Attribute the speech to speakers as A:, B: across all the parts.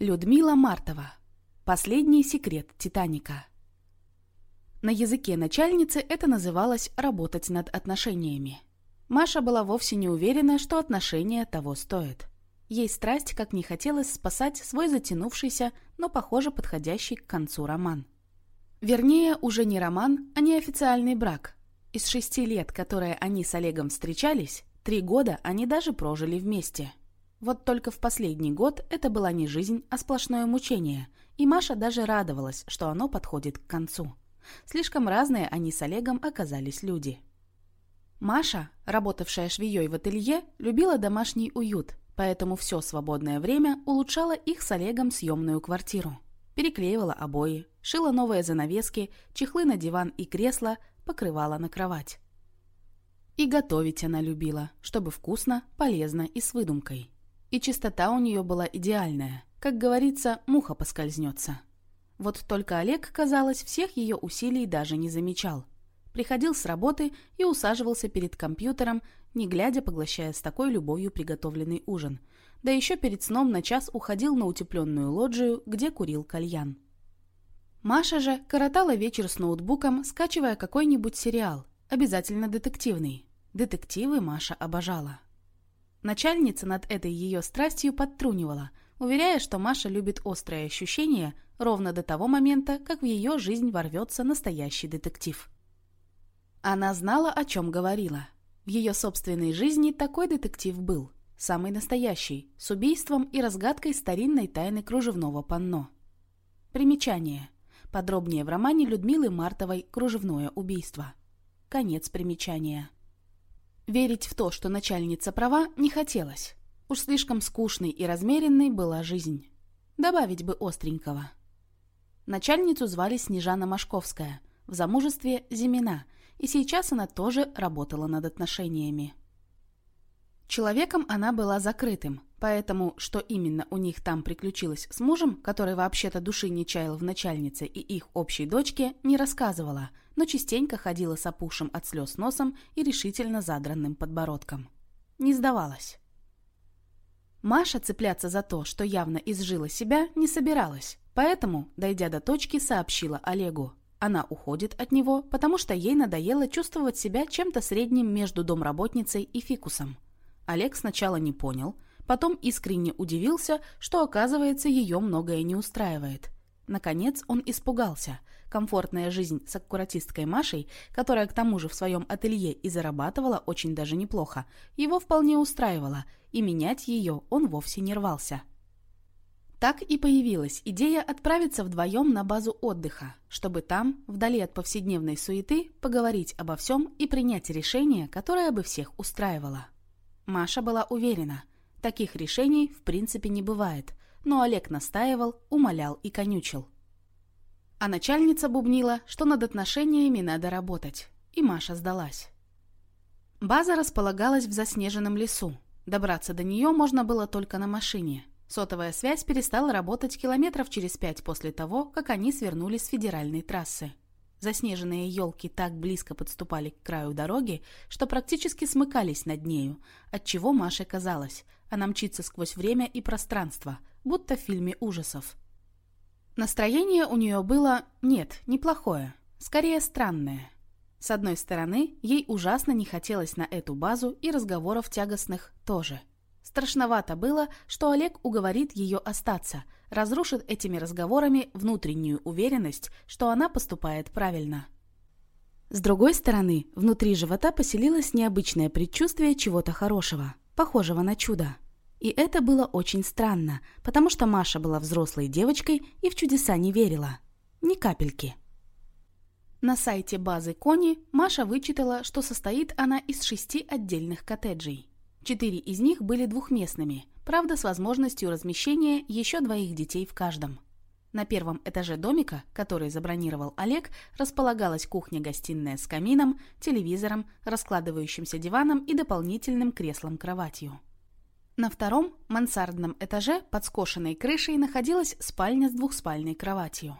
A: Людмила Мартова. Последний секрет Титаника. На языке начальницы это называлось «работать над отношениями». Маша была вовсе не уверена, что отношения того стоят. Ей страсть как не хотелось спасать свой затянувшийся, но, похоже, подходящий к концу роман. Вернее, уже не роман, а неофициальный брак. Из шести лет, которые они с Олегом встречались, три года они даже прожили вместе – вот только в последний год это была не жизнь, а сплошное мучение, и Маша даже радовалась, что оно подходит к концу. Слишком разные они с Олегом оказались люди. Маша, работавшая швеей в ателье, любила домашний уют, поэтому все свободное время улучшала их с Олегом съемную квартиру. Переклеивала обои, шила новые занавески, чехлы на диван и кресло, покрывала на кровать. И готовить она любила, чтобы вкусно, полезно и с выдумкой. И чистота у нее была идеальная. Как говорится, муха поскользнется. Вот только Олег, казалось, всех ее усилий даже не замечал. Приходил с работы и усаживался перед компьютером, не глядя, поглощая с такой любовью приготовленный ужин. Да еще перед сном на час уходил на утепленную лоджию, где курил кальян. Маша же коротала вечер с ноутбуком, скачивая какой-нибудь сериал, обязательно детективный. Детективы Маша обожала. Начальница над этой ее страстью подтрунивала, уверяя, что Маша любит острые ощущения ровно до того момента, как в ее жизнь ворвется настоящий детектив. Она знала, о чем говорила. В ее собственной жизни такой детектив был, самый настоящий, с убийством и разгадкой старинной тайны кружевного панно. Примечание. Подробнее в романе Людмилы Мартовой «Кружевное убийство». Конец примечания. Верить в то, что начальница права, не хотелось. Уж слишком скучной и размеренной была жизнь. Добавить бы остренького. Начальницу звали Снежана Машковская, в замужестве Зимина, и сейчас она тоже работала над отношениями. Человеком она была закрытым, поэтому что именно у них там приключилось с мужем, который вообще-то души не чаял в начальнице и их общей дочке, не рассказывала, но частенько ходила с опухшим от слез носом и решительно задранным подбородком. Не сдавалась. Маша цепляться за то, что явно изжила себя, не собиралась, поэтому, дойдя до точки, сообщила Олегу. Она уходит от него, потому что ей надоело чувствовать себя чем-то средним между домработницей и фикусом. Олег сначала не понял, потом искренне удивился, что, оказывается, ее многое не устраивает. Наконец он испугался. Комфортная жизнь с аккуратисткой Машей, которая к тому же в своем ателье и зарабатывала очень даже неплохо, его вполне устраивала, и менять ее он вовсе не рвался. Так и появилась идея отправиться вдвоем на базу отдыха, чтобы там, вдали от повседневной суеты, поговорить обо всем и принять решение, которое бы всех устраивало. Маша была уверена, таких решений в принципе не бывает, но Олег настаивал, умолял и конючил. А начальница бубнила, что над отношениями надо работать, и Маша сдалась. База располагалась в заснеженном лесу. Добраться до нее можно было только на машине. Сотовая связь перестала работать километров через пять после того, как они свернули с федеральной трассы. Заснеженные елки так близко подступали к краю дороги, что практически смыкались над нею, отчего Маше казалось, она мчится сквозь время и пространство, будто в фильме ужасов. Настроение у нее было, нет, неплохое, скорее странное. С одной стороны, ей ужасно не хотелось на эту базу и разговоров тягостных тоже – Страшновато было, что Олег уговорит ее остаться, разрушит этими разговорами внутреннюю уверенность, что она поступает правильно. С другой стороны, внутри живота поселилось необычное предчувствие чего-то хорошего, похожего на чудо. И это было очень странно, потому что Маша была взрослой девочкой и в чудеса не верила. Ни капельки. На сайте базы Кони Маша вычитала, что состоит она из шести отдельных коттеджей. Четыре из них были двухместными, правда с возможностью размещения еще двоих детей в каждом. На первом этаже домика, который забронировал Олег, располагалась кухня-гостиная с камином, телевизором, раскладывающимся диваном и дополнительным креслом-кроватью. На втором, мансардном этаже под скошенной крышей находилась спальня с двухспальной кроватью.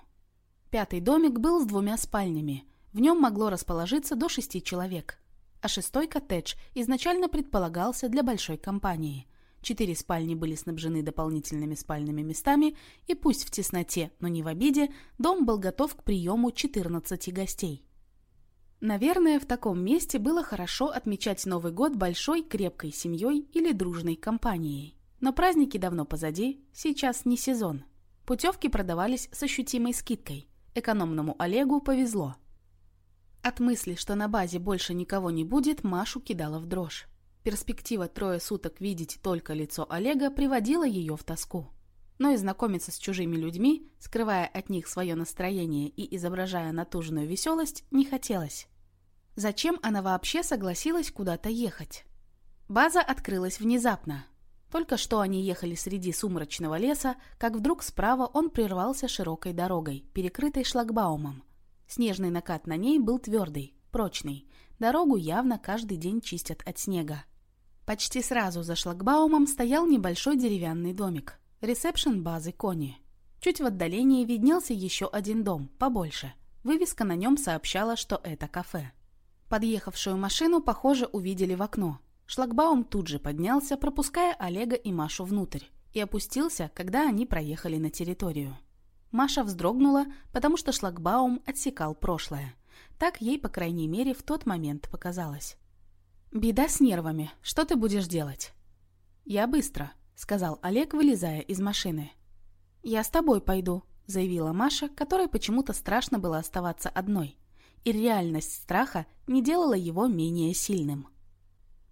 A: Пятый домик был с двумя спальнями. В нем могло расположиться до шести человек а шестой коттедж изначально предполагался для большой компании. Четыре спальни были снабжены дополнительными спальными местами, и пусть в тесноте, но не в обиде, дом был готов к приему 14 гостей. Наверное, в таком месте было хорошо отмечать Новый год большой крепкой семьей или дружной компанией. Но праздники давно позади, сейчас не сезон. Путевки продавались с ощутимой скидкой. Экономному Олегу повезло. От мысли, что на базе больше никого не будет, Машу кидала в дрожь. Перспектива трое суток видеть только лицо Олега приводила ее в тоску. Но и знакомиться с чужими людьми, скрывая от них свое настроение и изображая натужную веселость, не хотелось. Зачем она вообще согласилась куда-то ехать? База открылась внезапно. Только что они ехали среди сумрачного леса, как вдруг справа он прервался широкой дорогой, перекрытой шлагбаумом. Снежный накат на ней был твердый, прочный. Дорогу явно каждый день чистят от снега. Почти сразу за шлагбаумом стоял небольшой деревянный домик. Ресепшн базы Кони. Чуть в отдалении виднелся еще один дом, побольше. Вывеска на нем сообщала, что это кафе. Подъехавшую машину, похоже, увидели в окно. Шлагбаум тут же поднялся, пропуская Олега и Машу внутрь, и опустился, когда они проехали на территорию. Маша вздрогнула, потому что шлагбаум отсекал прошлое. Так ей, по крайней мере, в тот момент показалось. «Беда с нервами. Что ты будешь делать?» «Я быстро», — сказал Олег, вылезая из машины. «Я с тобой пойду», — заявила Маша, которой почему-то страшно было оставаться одной и реальность страха не делала его менее сильным.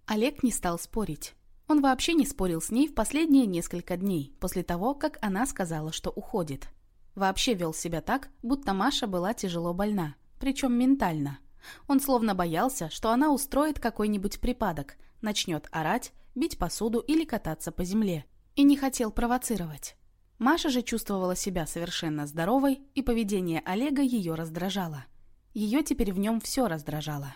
A: Олег не стал спорить. Он вообще не спорил с ней в последние несколько дней, после того, как она сказала, что уходит. Вообще вел себя так, будто Маша была тяжело больна, причем ментально. Он словно боялся, что она устроит какой-нибудь припадок, начнет орать, бить посуду или кататься по земле. И не хотел провоцировать. Маша же чувствовала себя совершенно здоровой, и поведение Олега ее раздражало. Ее теперь в нем все раздражало.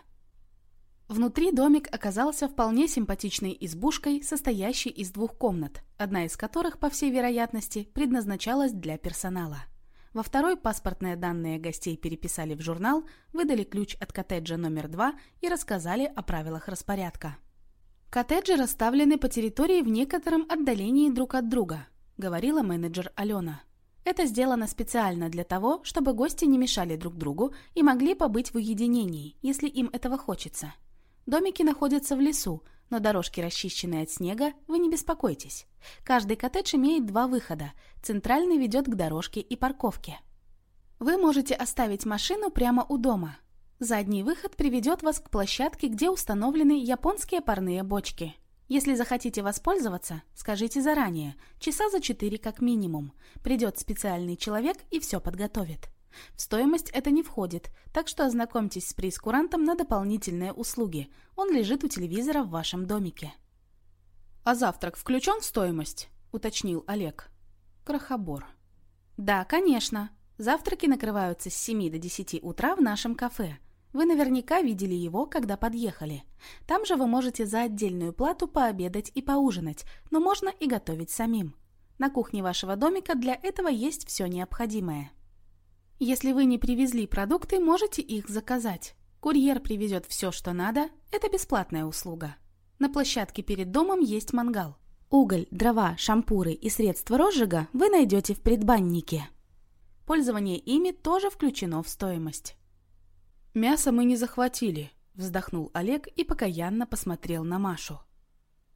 A: Внутри домик оказался вполне симпатичной избушкой, состоящей из двух комнат, одна из которых, по всей вероятности, предназначалась для персонала. Во второй паспортные данные гостей переписали в журнал, выдали ключ от коттеджа номер два и рассказали о правилах распорядка. «Коттеджи расставлены по территории в некотором отдалении друг от друга», — говорила менеджер Алена. Это сделано специально для того, чтобы гости не мешали друг другу и могли побыть в уединении, если им этого хочется. Домики находятся в лесу, но дорожки расчищены от снега, вы не беспокойтесь. Каждый коттедж имеет два выхода. Центральный ведет к дорожке и парковке. Вы можете оставить машину прямо у дома. Задний выход приведет вас к площадке, где установлены японские парные бочки. Если захотите воспользоваться, скажите заранее, часа за четыре как минимум. Придет специальный человек и все подготовит. В стоимость это не входит, так что ознакомьтесь с прейскурантом на дополнительные услуги. Он лежит у телевизора в вашем домике. «А завтрак включен в стоимость?» – уточнил Олег. Крохобор. «Да, конечно. Завтраки накрываются с 7 до 10 утра в нашем кафе. Вы наверняка видели его, когда подъехали. Там же вы можете за отдельную плату пообедать и поужинать, но можно и готовить самим. На кухне вашего домика для этого есть все необходимое. Если вы не привезли продукты, можете их заказать. Курьер привезет все, что надо. Это бесплатная услуга. На площадке перед домом есть мангал. Уголь, дрова, шампуры и средства розжига вы найдете в предбаннике. Пользование ими тоже включено в стоимость.
B: «Мясо мы не захватили», — вздохнул Олег и покаянно посмотрел на Машу.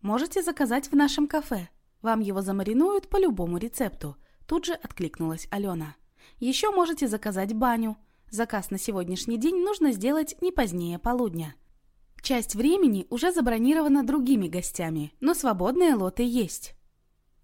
A: «Можете заказать в нашем кафе. Вам его замаринуют по любому рецепту», — тут же откликнулась Алена. «Еще можете заказать баню. Заказ на сегодняшний день нужно сделать не позднее полудня. Часть времени уже забронирована другими гостями, но свободные лоты есть».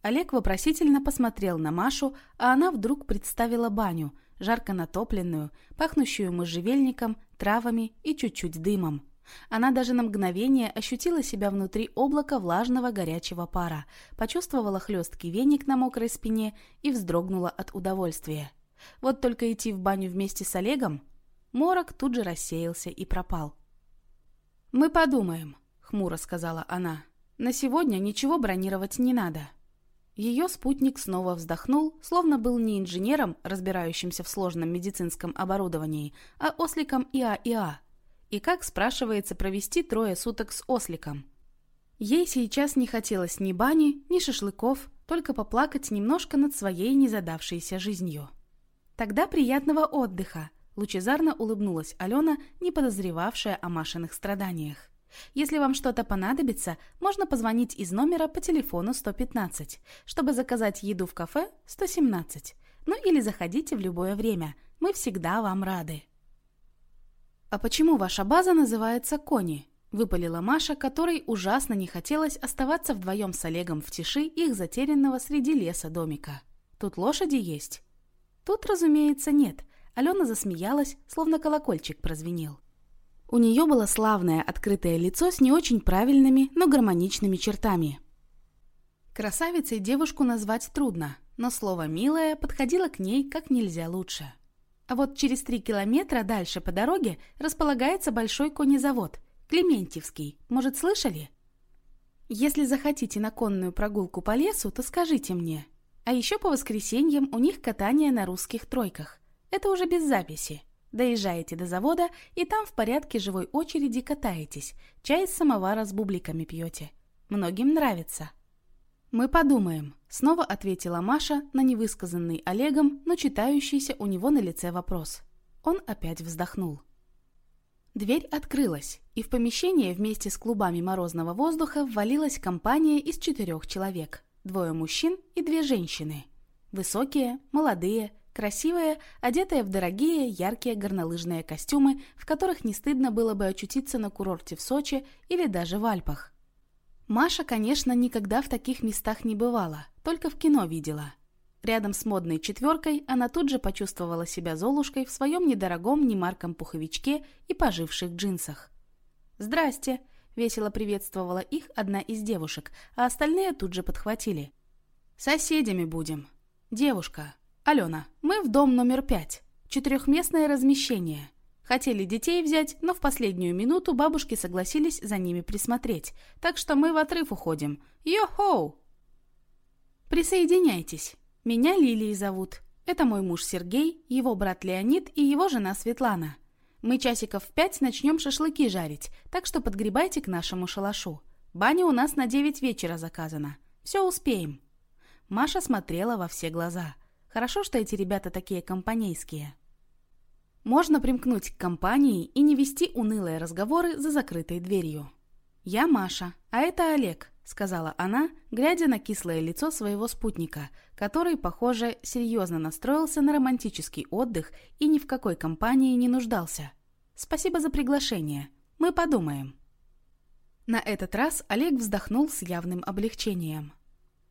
A: Олег вопросительно посмотрел на Машу, а она вдруг представила баню, жарко натопленную, пахнущую можжевельником, травами и чуть-чуть дымом. Она даже на мгновение ощутила себя внутри облака влажного горячего пара, почувствовала хлесткий веник на мокрой спине и вздрогнула от удовольствия. Вот только идти в баню вместе с Олегом... Морок тут же рассеялся и пропал. «Мы подумаем», — хмуро сказала она. «На сегодня ничего бронировать не надо». Ее спутник снова вздохнул, словно был не инженером, разбирающимся в сложном медицинском оборудовании, а осликом ИА-ИА. И как, спрашивается, провести трое суток с осликом? Ей сейчас не хотелось ни бани, ни шашлыков, только поплакать немножко над своей незадавшейся жизнью. «Тогда приятного отдыха!» – лучезарно улыбнулась Алена, не подозревавшая о Машиных страданиях. «Если вам что-то понадобится, можно позвонить из номера по телефону 115, чтобы заказать еду в кафе 117. Ну или заходите в любое время, мы всегда вам рады». «А почему ваша база называется «Кони»?» – выпалила Маша, которой ужасно не хотелось оставаться вдвоем с Олегом в тиши их затерянного среди леса домика. «Тут лошади есть?» Тут, разумеется, нет. Алена засмеялась, словно колокольчик прозвенел. У нее было славное открытое лицо с не очень правильными, но гармоничными чертами. Красавицей девушку назвать трудно, но слово «милая» подходило к ней как нельзя лучше. А вот через три километра дальше по дороге располагается большой конезавод, Клементьевский. Может, слышали? Если захотите на конную прогулку по лесу, то скажите мне, а еще по воскресеньям у них катание на русских тройках. Это уже без записи. Доезжаете до завода, и там в порядке живой очереди катаетесь, чай из самовара с бубликами пьете. Многим нравится. «Мы подумаем», — снова ответила Маша на невысказанный Олегом, но читающийся у него на лице вопрос. Он опять вздохнул. Дверь открылась, и в помещение вместе с клубами морозного воздуха ввалилась компания из четырех человек. Двое мужчин и две женщины. Высокие, молодые, красивые, одетые в дорогие, яркие горнолыжные костюмы, в которых не стыдно было бы очутиться на курорте в Сочи или даже в Альпах. Маша, конечно, никогда в таких местах не бывала, только в кино видела. Рядом с модной четверкой она тут же почувствовала себя Золушкой в своем недорогом немарком пуховичке и поживших джинсах. «Здрасте!» Весело приветствовала их одна из девушек, а остальные тут же подхватили. «Соседями будем. Девушка. Алена, мы в дом номер пять. Четырехместное размещение. Хотели детей взять, но в последнюю минуту бабушки согласились за ними присмотреть, так что мы в отрыв уходим. Йо-хоу!» «Присоединяйтесь. Меня Лилией зовут. Это мой муж Сергей, его брат Леонид и его жена Светлана. Мы часиков в пять начнем шашлыки жарить, так что подгребайте к нашему шалашу. Баня у нас на девять вечера заказана. Все успеем». Маша смотрела во все глаза. Хорошо, что эти ребята такие компанейские. Можно примкнуть к компании и не вести унылые разговоры за закрытой дверью. «Я Маша, а это Олег», — сказала она, глядя на кислое лицо своего спутника, который, похоже, серьезно настроился на романтический отдых и ни в какой компании не нуждался. «Спасибо за приглашение. Мы подумаем». На этот раз Олег вздохнул с явным облегчением.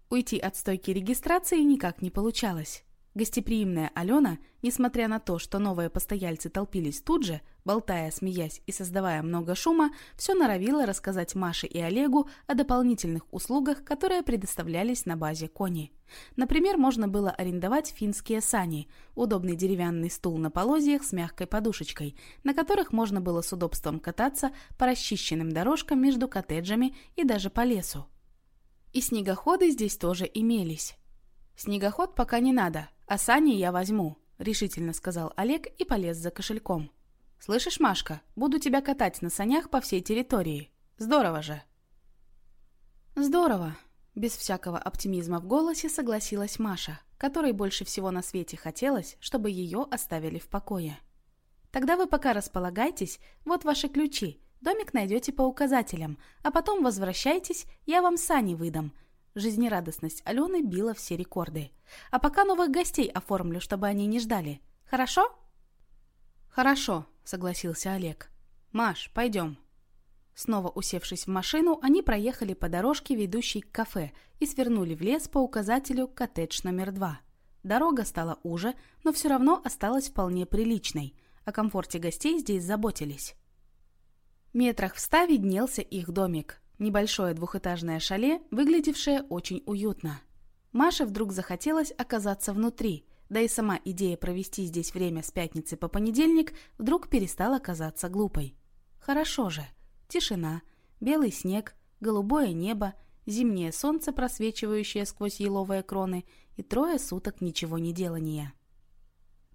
A: Уйти от стойки регистрации никак не получалось. Гостеприимная Алена, несмотря на то, что новые постояльцы толпились тут же, болтая, смеясь и создавая много шума, все норовила рассказать Маше и Олегу о дополнительных услугах, которые предоставлялись на базе Кони. Например, можно было арендовать финские сани, удобный деревянный стул на полозьях с мягкой подушечкой, на которых можно было с удобством кататься по расчищенным дорожкам между коттеджами и даже по лесу. И снегоходы здесь тоже имелись. Снегоход пока не надо, «А сани я возьму», — решительно сказал Олег и полез за кошельком. «Слышишь, Машка, буду тебя катать на санях по всей территории. Здорово же!» «Здорово!» — без всякого оптимизма в голосе согласилась Маша, которой больше всего на свете хотелось, чтобы ее оставили в покое. «Тогда вы пока располагайтесь, вот ваши ключи. Домик найдете по указателям, а потом возвращайтесь, я вам сани выдам. Жизнерадостность Алены била все рекорды. А пока новых гостей оформлю, чтобы они не ждали. Хорошо? Хорошо, согласился Олег. Маш, пойдем. Снова усевшись в машину, они проехали по дорожке, ведущей к кафе, и свернули в лес по указателю «Коттедж номер два». Дорога стала уже, но все равно осталась вполне приличной. О комфорте гостей здесь заботились. Метрах в ста виднелся их домик. Небольшое двухэтажное шале, выглядевшее очень уютно. Маше вдруг захотелось оказаться внутри, да и сама идея провести здесь время с пятницы по понедельник вдруг перестала казаться глупой. Хорошо же. Тишина, белый снег, голубое небо, зимнее солнце, просвечивающее сквозь еловые кроны, и трое суток ничего не делания.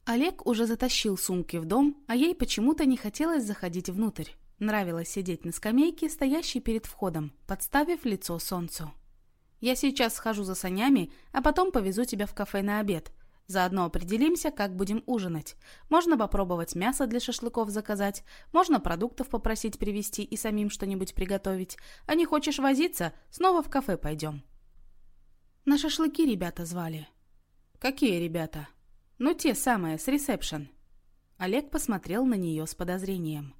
A: Олег уже затащил сумки в дом, а ей почему-то не хотелось заходить внутрь. Нравилось сидеть на скамейке, стоящей перед входом, подставив лицо солнцу. «Я сейчас схожу за санями, а потом повезу тебя в кафе на обед. Заодно определимся, как будем ужинать. Можно попробовать мясо для шашлыков заказать, можно продуктов попросить привезти и самим что-нибудь приготовить. А не хочешь возиться, снова в кафе пойдем». На шашлыки ребята звали. «Какие ребята?» «Ну, те самые, с ресепшн». Олег посмотрел на нее с подозрением.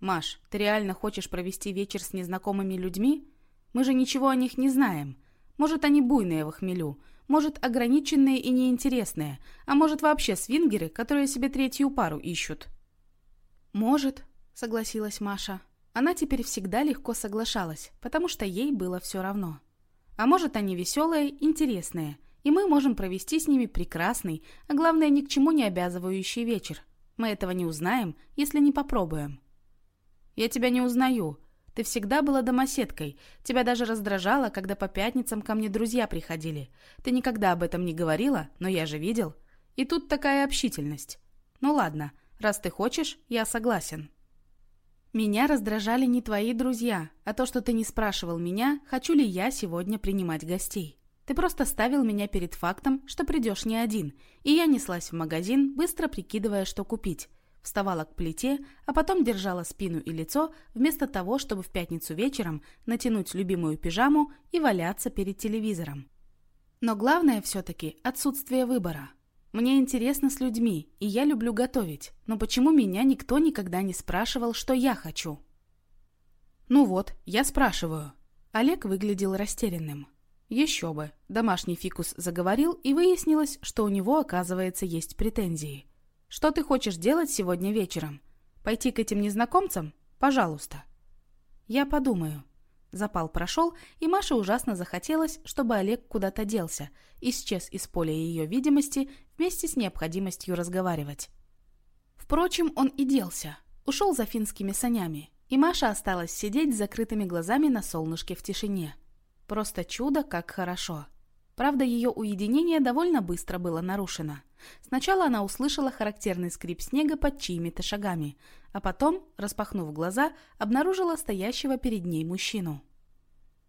A: «Маш, ты реально хочешь провести вечер с незнакомыми людьми? Мы же ничего о них не знаем. Может, они буйные в хмелю, может, ограниченные и неинтересные, а может, вообще свингеры, которые себе третью пару ищут». «Может», — согласилась Маша. Она теперь всегда легко соглашалась, потому что ей было все равно. «А может, они веселые, интересные, и мы можем провести с ними прекрасный, а главное, ни к чему не обязывающий вечер. Мы этого не узнаем, если не попробуем». «Я тебя не узнаю. Ты всегда была домоседкой. Тебя даже раздражало, когда по пятницам ко мне друзья приходили. Ты никогда об этом не говорила, но я же видел. И тут такая общительность. Ну ладно, раз ты хочешь, я согласен». «Меня раздражали не твои друзья, а то, что ты не спрашивал меня, хочу ли я сегодня принимать гостей. Ты просто ставил меня перед фактом, что придешь не один, и я неслась в магазин, быстро прикидывая, что купить. Вставала к плите, а потом держала спину и лицо, вместо того, чтобы в пятницу вечером натянуть любимую пижаму и валяться перед телевизором. Но главное все-таки отсутствие выбора. Мне интересно с людьми, и я люблю готовить, но почему меня никто никогда не спрашивал, что я хочу? Ну вот, я спрашиваю. Олег выглядел растерянным. Еще бы. Домашний фикус заговорил, и выяснилось, что у него, оказывается, есть претензии. Что ты хочешь делать сегодня вечером? Пойти к этим незнакомцам? Пожалуйста. Я подумаю. Запал прошел, и Маше ужасно захотелось, чтобы Олег куда-то делся, исчез из поля ее видимости вместе с необходимостью разговаривать. Впрочем, он и делся. Ушел за финскими санями, и Маша осталась сидеть с закрытыми глазами на солнышке в тишине. Просто чудо, как хорошо. Правда, ее уединение довольно быстро было нарушено. Сначала она услышала характерный скрип снега под чьими-то шагами, а потом, распахнув глаза, обнаружила стоящего перед ней мужчину.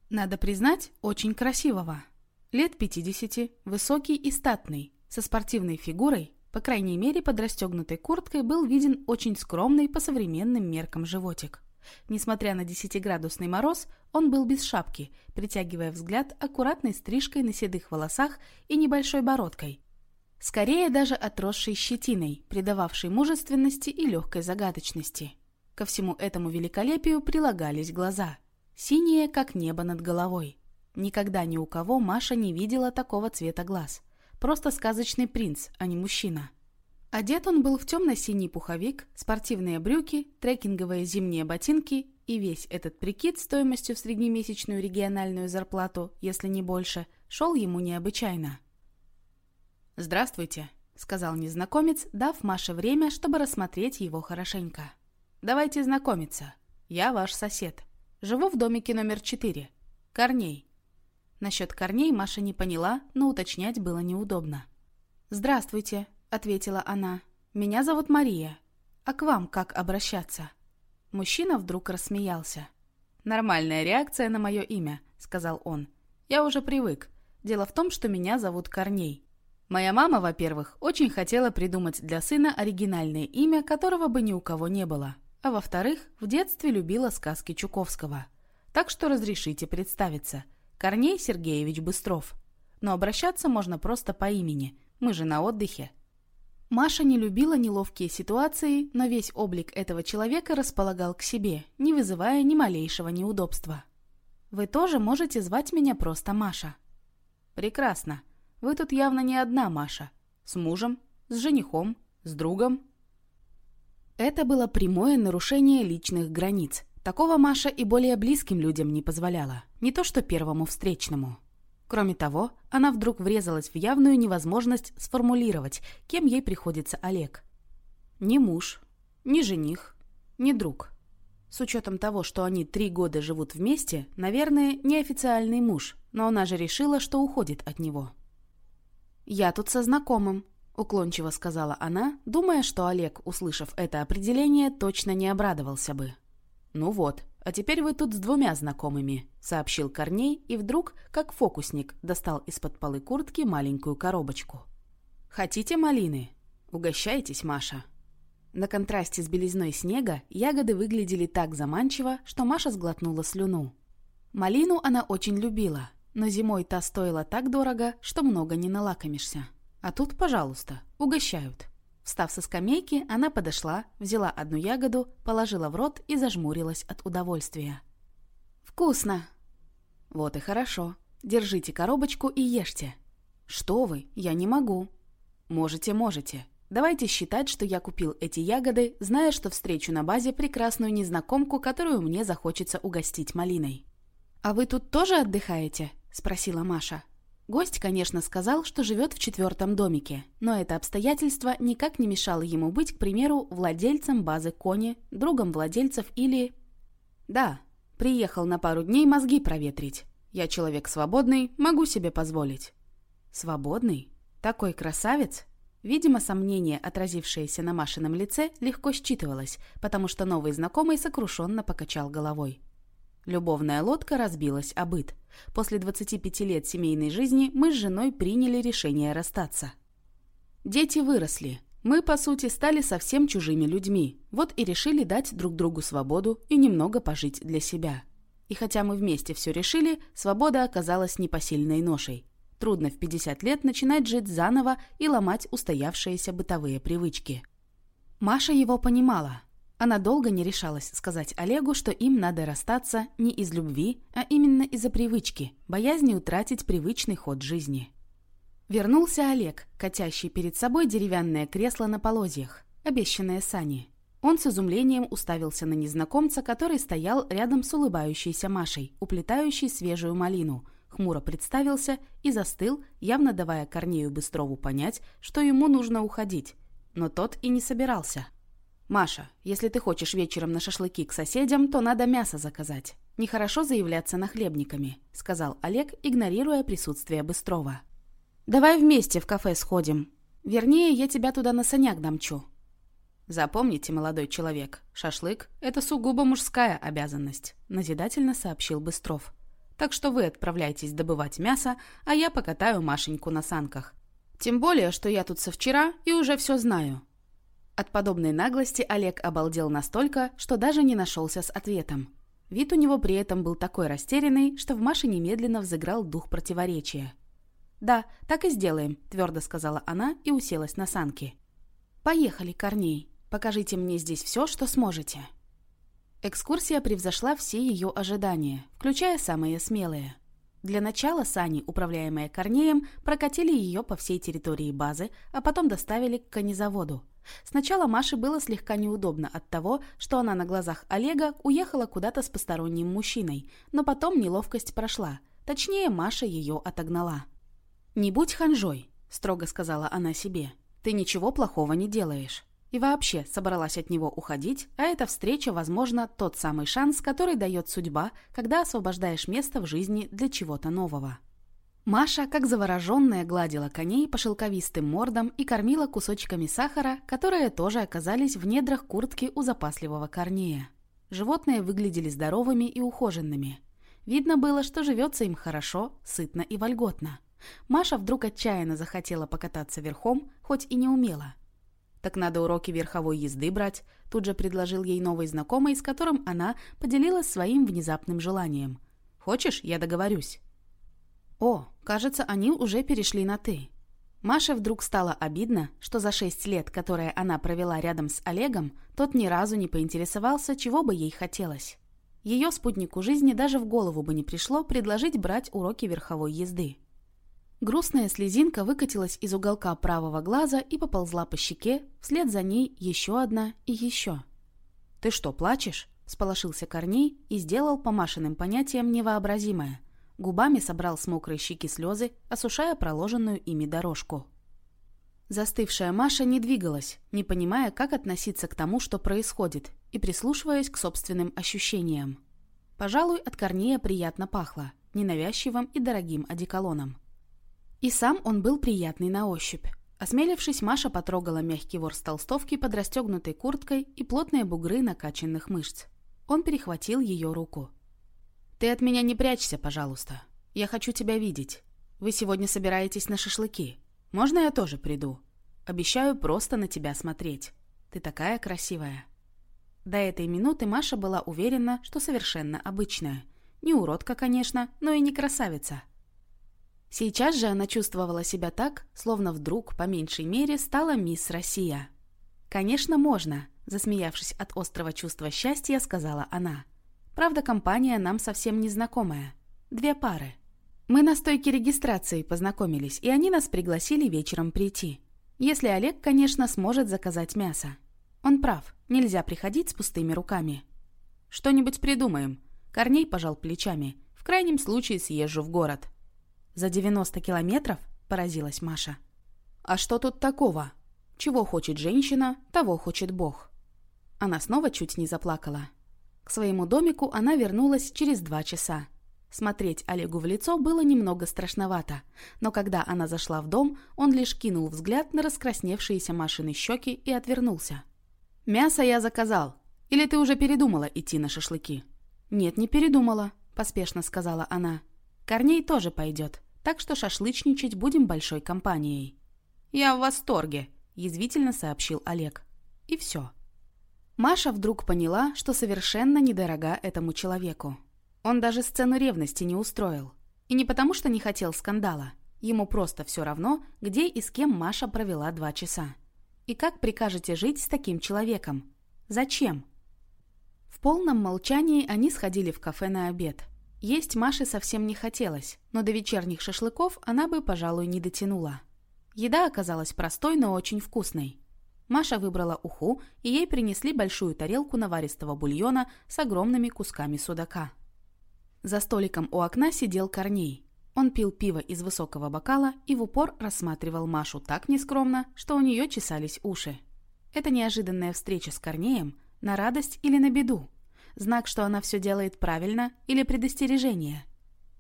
A: Надо признать, очень красивого. Лет 50, высокий и статный, со спортивной фигурой, по крайней мере под расстегнутой курткой был виден очень скромный по современным меркам животик. Несмотря на десятиградусный мороз, он был без шапки, притягивая взгляд аккуратной стрижкой на седых волосах и небольшой бородкой, Скорее даже отросшей щетиной, придававшей мужественности и легкой загадочности. Ко всему этому великолепию прилагались глаза. Синие, как небо над головой. Никогда ни у кого Маша не видела такого цвета глаз. Просто сказочный принц, а не мужчина. Одет он был в темно-синий пуховик, спортивные брюки, трекинговые зимние ботинки, и весь этот прикид стоимостью в среднемесячную региональную зарплату, если не больше, шел ему необычайно. «Здравствуйте», — сказал незнакомец, дав Маше время, чтобы рассмотреть его хорошенько. «Давайте знакомиться. Я ваш сосед. Живу в домике номер четыре. Корней». Насчет корней Маша не поняла, но уточнять было неудобно. «Здравствуйте», — ответила она. «Меня зовут Мария. А к вам как обращаться?» Мужчина вдруг рассмеялся. «Нормальная реакция на мое имя», — сказал он. «Я уже привык. Дело в том, что меня зовут Корней. Моя мама, во-первых, очень хотела придумать для сына оригинальное имя, которого бы ни у кого не было. А во-вторых, в детстве любила сказки Чуковского. Так что разрешите представиться. Корней Сергеевич Быстров. Но обращаться можно просто по имени. Мы же на отдыхе. Маша не любила неловкие ситуации, но весь облик этого человека располагал к себе, не вызывая ни малейшего неудобства. Вы тоже можете звать меня просто Маша. Прекрасно. Вы тут явно не одна, Маша. С мужем, с женихом, с другом. Это было прямое нарушение личных границ. Такого Маша и более близким людям не позволяла, не то что первому встречному. Кроме того, она вдруг врезалась в явную невозможность сформулировать, кем ей приходится Олег. Ни муж, ни жених, ни друг. С учетом того, что они три года живут вместе, наверное, неофициальный муж, но она же решила, что уходит от него. «Я тут со знакомым», — уклончиво сказала она, думая, что Олег, услышав это определение, точно не обрадовался бы.
B: «Ну вот, а теперь вы тут с двумя знакомыми», — сообщил Корней и вдруг, как фокусник, достал из-под полы куртки маленькую коробочку. «Хотите малины? Угощайтесь, Маша». На контрасте с белизной снега ягоды выглядели так заманчиво, что Маша сглотнула слюну. Малину она очень любила, но зимой та стоила так дорого, что много не налакомишься. А тут, пожалуйста, угощают. Встав со скамейки, она подошла, взяла одну ягоду, положила в рот и зажмурилась от удовольствия. «Вкусно!» «Вот и хорошо. Держите коробочку и ешьте». «Что вы? Я не могу». «Можете, можете. Давайте считать, что я купил эти ягоды, зная, что встречу на базе прекрасную незнакомку, которую мне захочется угостить малиной. «А вы тут тоже отдыхаете?» – спросила Маша. Гость, конечно, сказал, что живет в четвертом домике, но это обстоятельство никак не мешало ему быть, к примеру, владельцем базы Кони, другом владельцев или... Да, приехал на пару дней мозги проветрить. Я человек свободный, могу себе позволить. Свободный? Такой красавец? Видимо, сомнение, отразившееся на Машином лице, легко считывалось, потому что новый знакомый сокрушенно покачал головой. Любовная лодка разбилась о быт. После 25 лет семейной жизни мы с женой приняли решение расстаться. Дети выросли. Мы, по сути, стали совсем чужими людьми. Вот и решили дать друг другу свободу и немного пожить для себя. И хотя мы вместе все решили, свобода оказалась непосильной ношей. Трудно в 50 лет начинать жить заново и ломать устоявшиеся бытовые привычки. Маша его понимала. Она долго не решалась сказать Олегу, что им надо расстаться не из любви, а именно из-за привычки, боязни утратить привычный ход жизни. Вернулся Олег, катящий перед собой деревянное кресло на полозьях, обещанное Сани. Он с изумлением уставился на незнакомца, который стоял рядом с улыбающейся Машей, уплетающей свежую малину – хмуро представился и застыл, явно давая Корнею Быстрову понять, что ему нужно уходить. Но тот и не собирался. «Маша, если ты хочешь вечером на шашлыки к соседям, то надо мясо заказать. Нехорошо заявляться нахлебниками», — сказал Олег, игнорируя присутствие Быстрова. «Давай вместе в кафе сходим. Вернее, я тебя туда на саняк домчу». «Запомните, молодой человек, шашлык — это сугубо мужская обязанность», — назидательно сообщил Быстров. Так что вы отправляйтесь добывать мясо, а я покатаю Машеньку на санках. Тем более, что я тут со вчера и уже все знаю». От подобной наглости Олег обалдел настолько, что даже не нашелся с ответом. Вид у него при этом был такой растерянный, что в Маше немедленно взыграл дух противоречия. «Да, так и сделаем», – твердо сказала она и уселась на санки. «Поехали, Корней. Покажите мне здесь все, что сможете». Экскурсия превзошла все ее ожидания, включая самые смелые. Для начала сани, управляемые Корнеем, прокатили ее по всей территории базы, а потом доставили к конезаводу. Сначала Маше было слегка неудобно от того, что она на глазах Олега уехала куда-то с посторонним мужчиной, но потом неловкость прошла. Точнее, Маша ее отогнала. «Не будь ханжой», — строго сказала она себе. «Ты ничего плохого не делаешь». И вообще собралась от него уходить, а эта встреча, возможно, тот самый шанс, который дает судьба, когда освобождаешь место в жизни для чего-то нового. Маша, как завороженная, гладила коней по шелковистым мордам и кормила кусочками сахара, которые тоже оказались в недрах куртки у запасливого Корнея. Животные выглядели здоровыми и ухоженными. Видно было, что живется им хорошо, сытно и вольготно. Маша вдруг отчаянно захотела покататься верхом, хоть и не умела – «Так надо уроки верховой езды брать», тут же предложил ей новый знакомый, с которым она поделилась своим внезапным желанием. «Хочешь, я договорюсь?» О, кажется, они уже перешли на «ты». Маше вдруг стало обидно, что за шесть лет, которые она провела рядом с Олегом, тот ни разу не поинтересовался, чего бы ей хотелось. Ее спутнику жизни даже в голову бы не пришло предложить брать уроки верховой езды. Грустная слезинка выкатилась из уголка правого глаза и поползла по щеке, вслед за ней еще одна и еще. «Ты что, плачешь?» – сполошился Корней и сделал по Машиным понятиям невообразимое. Губами собрал с мокрой щеки слезы, осушая проложенную ими дорожку. Застывшая Маша не двигалась, не понимая, как относиться к тому, что происходит, и прислушиваясь к собственным ощущениям. Пожалуй, от Корнея приятно пахло, ненавязчивым и дорогим одеколоном. И сам он был приятный на ощупь. Осмелившись, Маша потрогала мягкий ворс толстовки под расстегнутой курткой и плотные бугры накачанных мышц.
A: Он перехватил ее руку. «Ты от меня не прячься, пожалуйста. Я хочу тебя видеть. Вы сегодня собираетесь на шашлыки. Можно я тоже приду? Обещаю просто на тебя смотреть. Ты такая красивая». До этой минуты Маша была уверена, что совершенно обычная. Не уродка, конечно, но и не красавица. Сейчас же она чувствовала себя так, словно вдруг, по меньшей мере, стала мисс Россия. «Конечно, можно», – засмеявшись от острого чувства счастья, сказала она. «Правда, компания нам совсем незнакомая. Две пары. Мы на стойке регистрации познакомились, и они нас пригласили вечером прийти. Если Олег, конечно, сможет заказать мясо. Он прав, нельзя приходить с пустыми руками. Что-нибудь придумаем. Корней пожал плечами. В крайнем случае съезжу в город. За 90 километров? Поразилась Маша. А что тут такого? Чего хочет женщина, того хочет Бог. Она снова чуть не заплакала. К своему домику она вернулась через два часа. Смотреть Олегу в лицо было немного страшновато, но когда она зашла в дом, он лишь кинул взгляд на раскрасневшиеся Машины щеки и отвернулся. «Мясо я заказал. Или ты уже передумала идти на шашлыки?» «Нет, не передумала», – поспешно сказала она. «Корней тоже пойдет, так что шашлычничать будем большой компанией». «Я в восторге», – язвительно сообщил Олег. И все. Маша вдруг поняла, что совершенно недорога этому человеку. Он даже сцену ревности не устроил. И не потому, что не хотел скандала. Ему просто все равно, где и с кем Маша провела два часа. И как прикажете жить с таким человеком? Зачем? В полном молчании они сходили в кафе на обед. Есть Маше совсем не хотелось, но до вечерних шашлыков она бы, пожалуй, не дотянула. Еда оказалась простой, но очень вкусной. Маша выбрала уху, и ей принесли большую тарелку наваристого бульона с огромными кусками судака. За столиком у окна сидел Корней. Он пил пиво из высокого бокала и в упор рассматривал Машу так нескромно, что у нее чесались уши. Это неожиданная встреча с Корнеем на радость или на беду? Знак, что она все делает правильно или предостережение?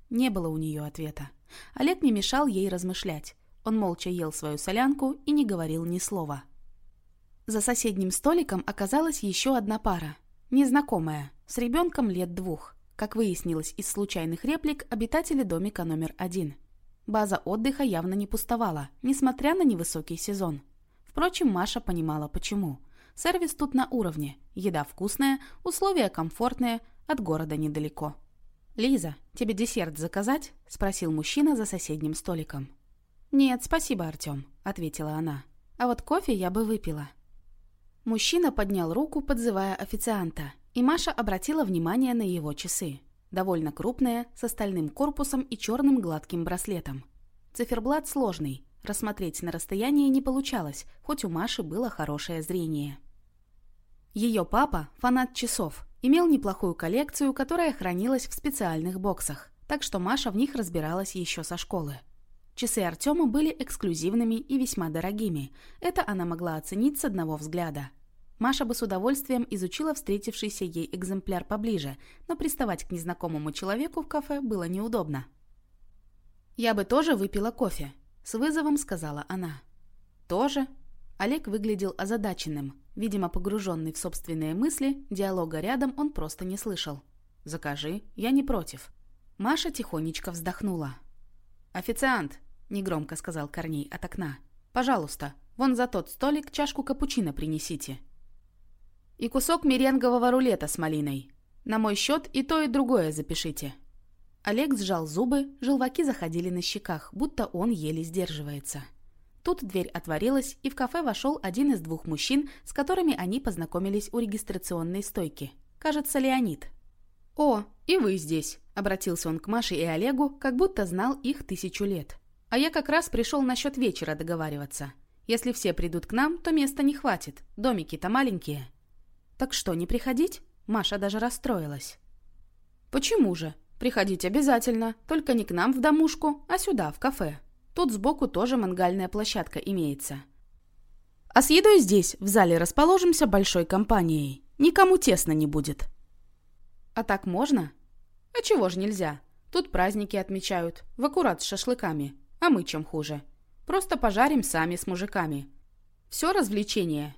A: Не было у нее ответа. Олег не мешал ей размышлять. Он молча ел свою солянку и не говорил ни слова. За соседним столиком оказалась еще одна пара. Незнакомая, с ребенком лет двух – как выяснилось из случайных реплик, обитатели домика номер один. База отдыха явно не пустовала, несмотря на невысокий сезон. Впрочем, Маша понимала почему. Сервис тут на уровне, еда вкусная, условия комфортные, от города недалеко. «Лиза, тебе десерт заказать?» – спросил мужчина за соседним столиком. «Нет, спасибо, Артем», – ответила она. «А вот кофе я бы выпила». Мужчина поднял руку, подзывая официанта, и Маша обратила внимание на его часы. Довольно крупные, с остальным корпусом и черным гладким браслетом. Циферблат сложный, рассмотреть на расстоянии не получалось, хоть у Маши было хорошее зрение. Ее папа, фанат часов, имел неплохую коллекцию, которая хранилась в специальных боксах, так что Маша в них разбиралась еще со школы. Часы Артема были эксклюзивными и весьма дорогими. Это она могла оценить с одного взгляда – Маша бы с удовольствием изучила встретившийся ей экземпляр поближе, но приставать к незнакомому человеку в кафе было неудобно. «Я бы тоже выпила кофе», — с вызовом сказала она. «Тоже?» Олег выглядел озадаченным. Видимо, погруженный в собственные мысли, диалога рядом он просто не слышал. «Закажи, я не против». Маша тихонечко вздохнула. «Официант», — негромко сказал Корней от окна. «Пожалуйста, вон за тот столик чашку капучино принесите». И кусок меренгового рулета с малиной. На мой счет и то, и другое запишите». Олег сжал зубы, желваки заходили на щеках, будто он еле сдерживается. Тут дверь отворилась, и в кафе вошел один из двух мужчин, с которыми они познакомились у регистрационной стойки. Кажется, Леонид. «О, и вы здесь», — обратился он к Маше и Олегу, как будто знал их тысячу лет. «А я как раз пришел насчет вечера договариваться. Если все придут к нам, то места не хватит, домики-то маленькие». «Так что, не приходить?» Маша даже расстроилась. «Почему же? Приходить обязательно, только не к нам в домушку, а сюда, в кафе. Тут сбоку тоже мангальная площадка имеется. А с едой здесь, в зале, расположимся большой компанией. Никому тесно не будет». «А так можно?» «А чего ж нельзя? Тут праздники отмечают, в аккурат с шашлыками. А мы чем хуже? Просто пожарим сами с мужиками. Все развлечение.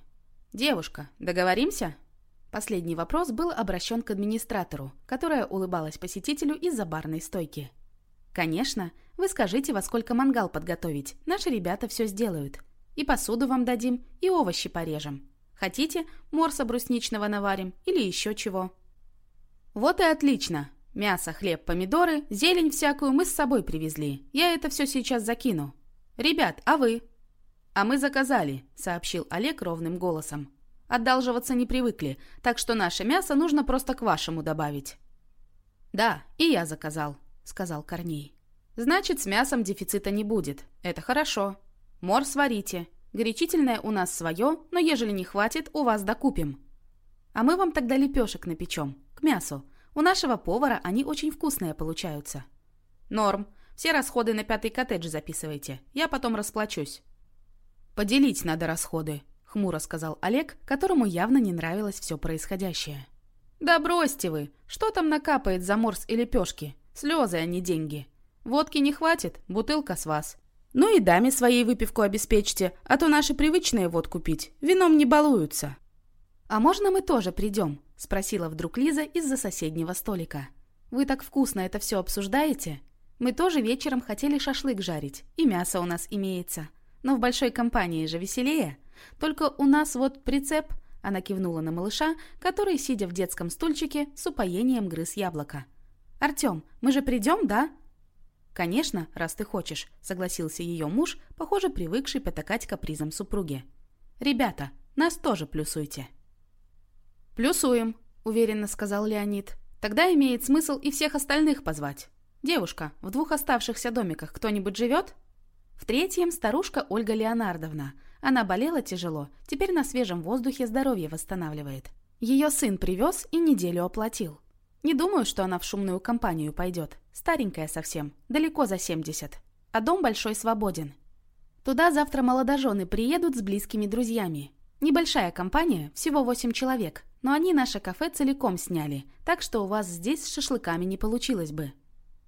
A: Девушка, договоримся?» Последний вопрос был обращен к администратору, которая улыбалась посетителю из-за барной стойки. «Конечно. Вы скажите, во сколько мангал подготовить. Наши ребята все сделают. И посуду вам дадим, и овощи порежем. Хотите, морса брусничного наварим или еще чего?» «Вот и отлично. Мясо, хлеб, помидоры, зелень всякую мы с собой привезли. Я это все сейчас закину. Ребят, а вы?» «А мы заказали», — сообщил Олег ровным голосом. Отдалживаться не привыкли, так что наше мясо нужно просто к вашему добавить». «Да, и я заказал», — сказал Корней. «Значит, с мясом дефицита не будет. Это хорошо. Мор сварите. Горячительное у нас свое, но ежели не хватит, у вас докупим. А мы вам тогда лепешек напечем, к мясу. У нашего повара они очень вкусные получаются». «Норм. Все расходы на пятый коттедж записывайте. Я потом расплачусь». «Поделить надо расходы», хмуро сказал Олег, которому явно не нравилось все происходящее. «Да бросьте вы! Что там накапает за морс и лепешки? Слезы, а не деньги. Водки не хватит, бутылка с вас. Ну и даме своей выпивку обеспечьте, а то наши привычные водку пить, вином не балуются». «А можно мы тоже придем?» – спросила вдруг Лиза из-за соседнего столика. «Вы так вкусно это все обсуждаете? Мы тоже вечером хотели шашлык жарить, и мясо у нас имеется. Но в большой компании же веселее. Только у нас вот прицеп...» Она кивнула на малыша, который, сидя в детском стульчике, с упоением грыз яблоко. «Артем, мы же придем, да?» «Конечно, раз ты хочешь», — согласился ее муж, похоже, привыкший потакать капризам супруги. «Ребята, нас тоже плюсуйте». «Плюсуем», — уверенно сказал Леонид. «Тогда имеет смысл и всех остальных позвать. Девушка, в двух оставшихся домиках кто-нибудь живет?» В третьем старушка Ольга Леонардовна. Она болела тяжело, теперь на свежем воздухе здоровье восстанавливает. Ее сын привез и неделю оплатил. Не думаю, что она в шумную компанию пойдет. Старенькая совсем, далеко за 70. А дом большой свободен. Туда завтра молодожены приедут с близкими друзьями. Небольшая компания, всего 8 человек, но они наше кафе целиком сняли, так что у вас здесь с шашлыками не получилось бы.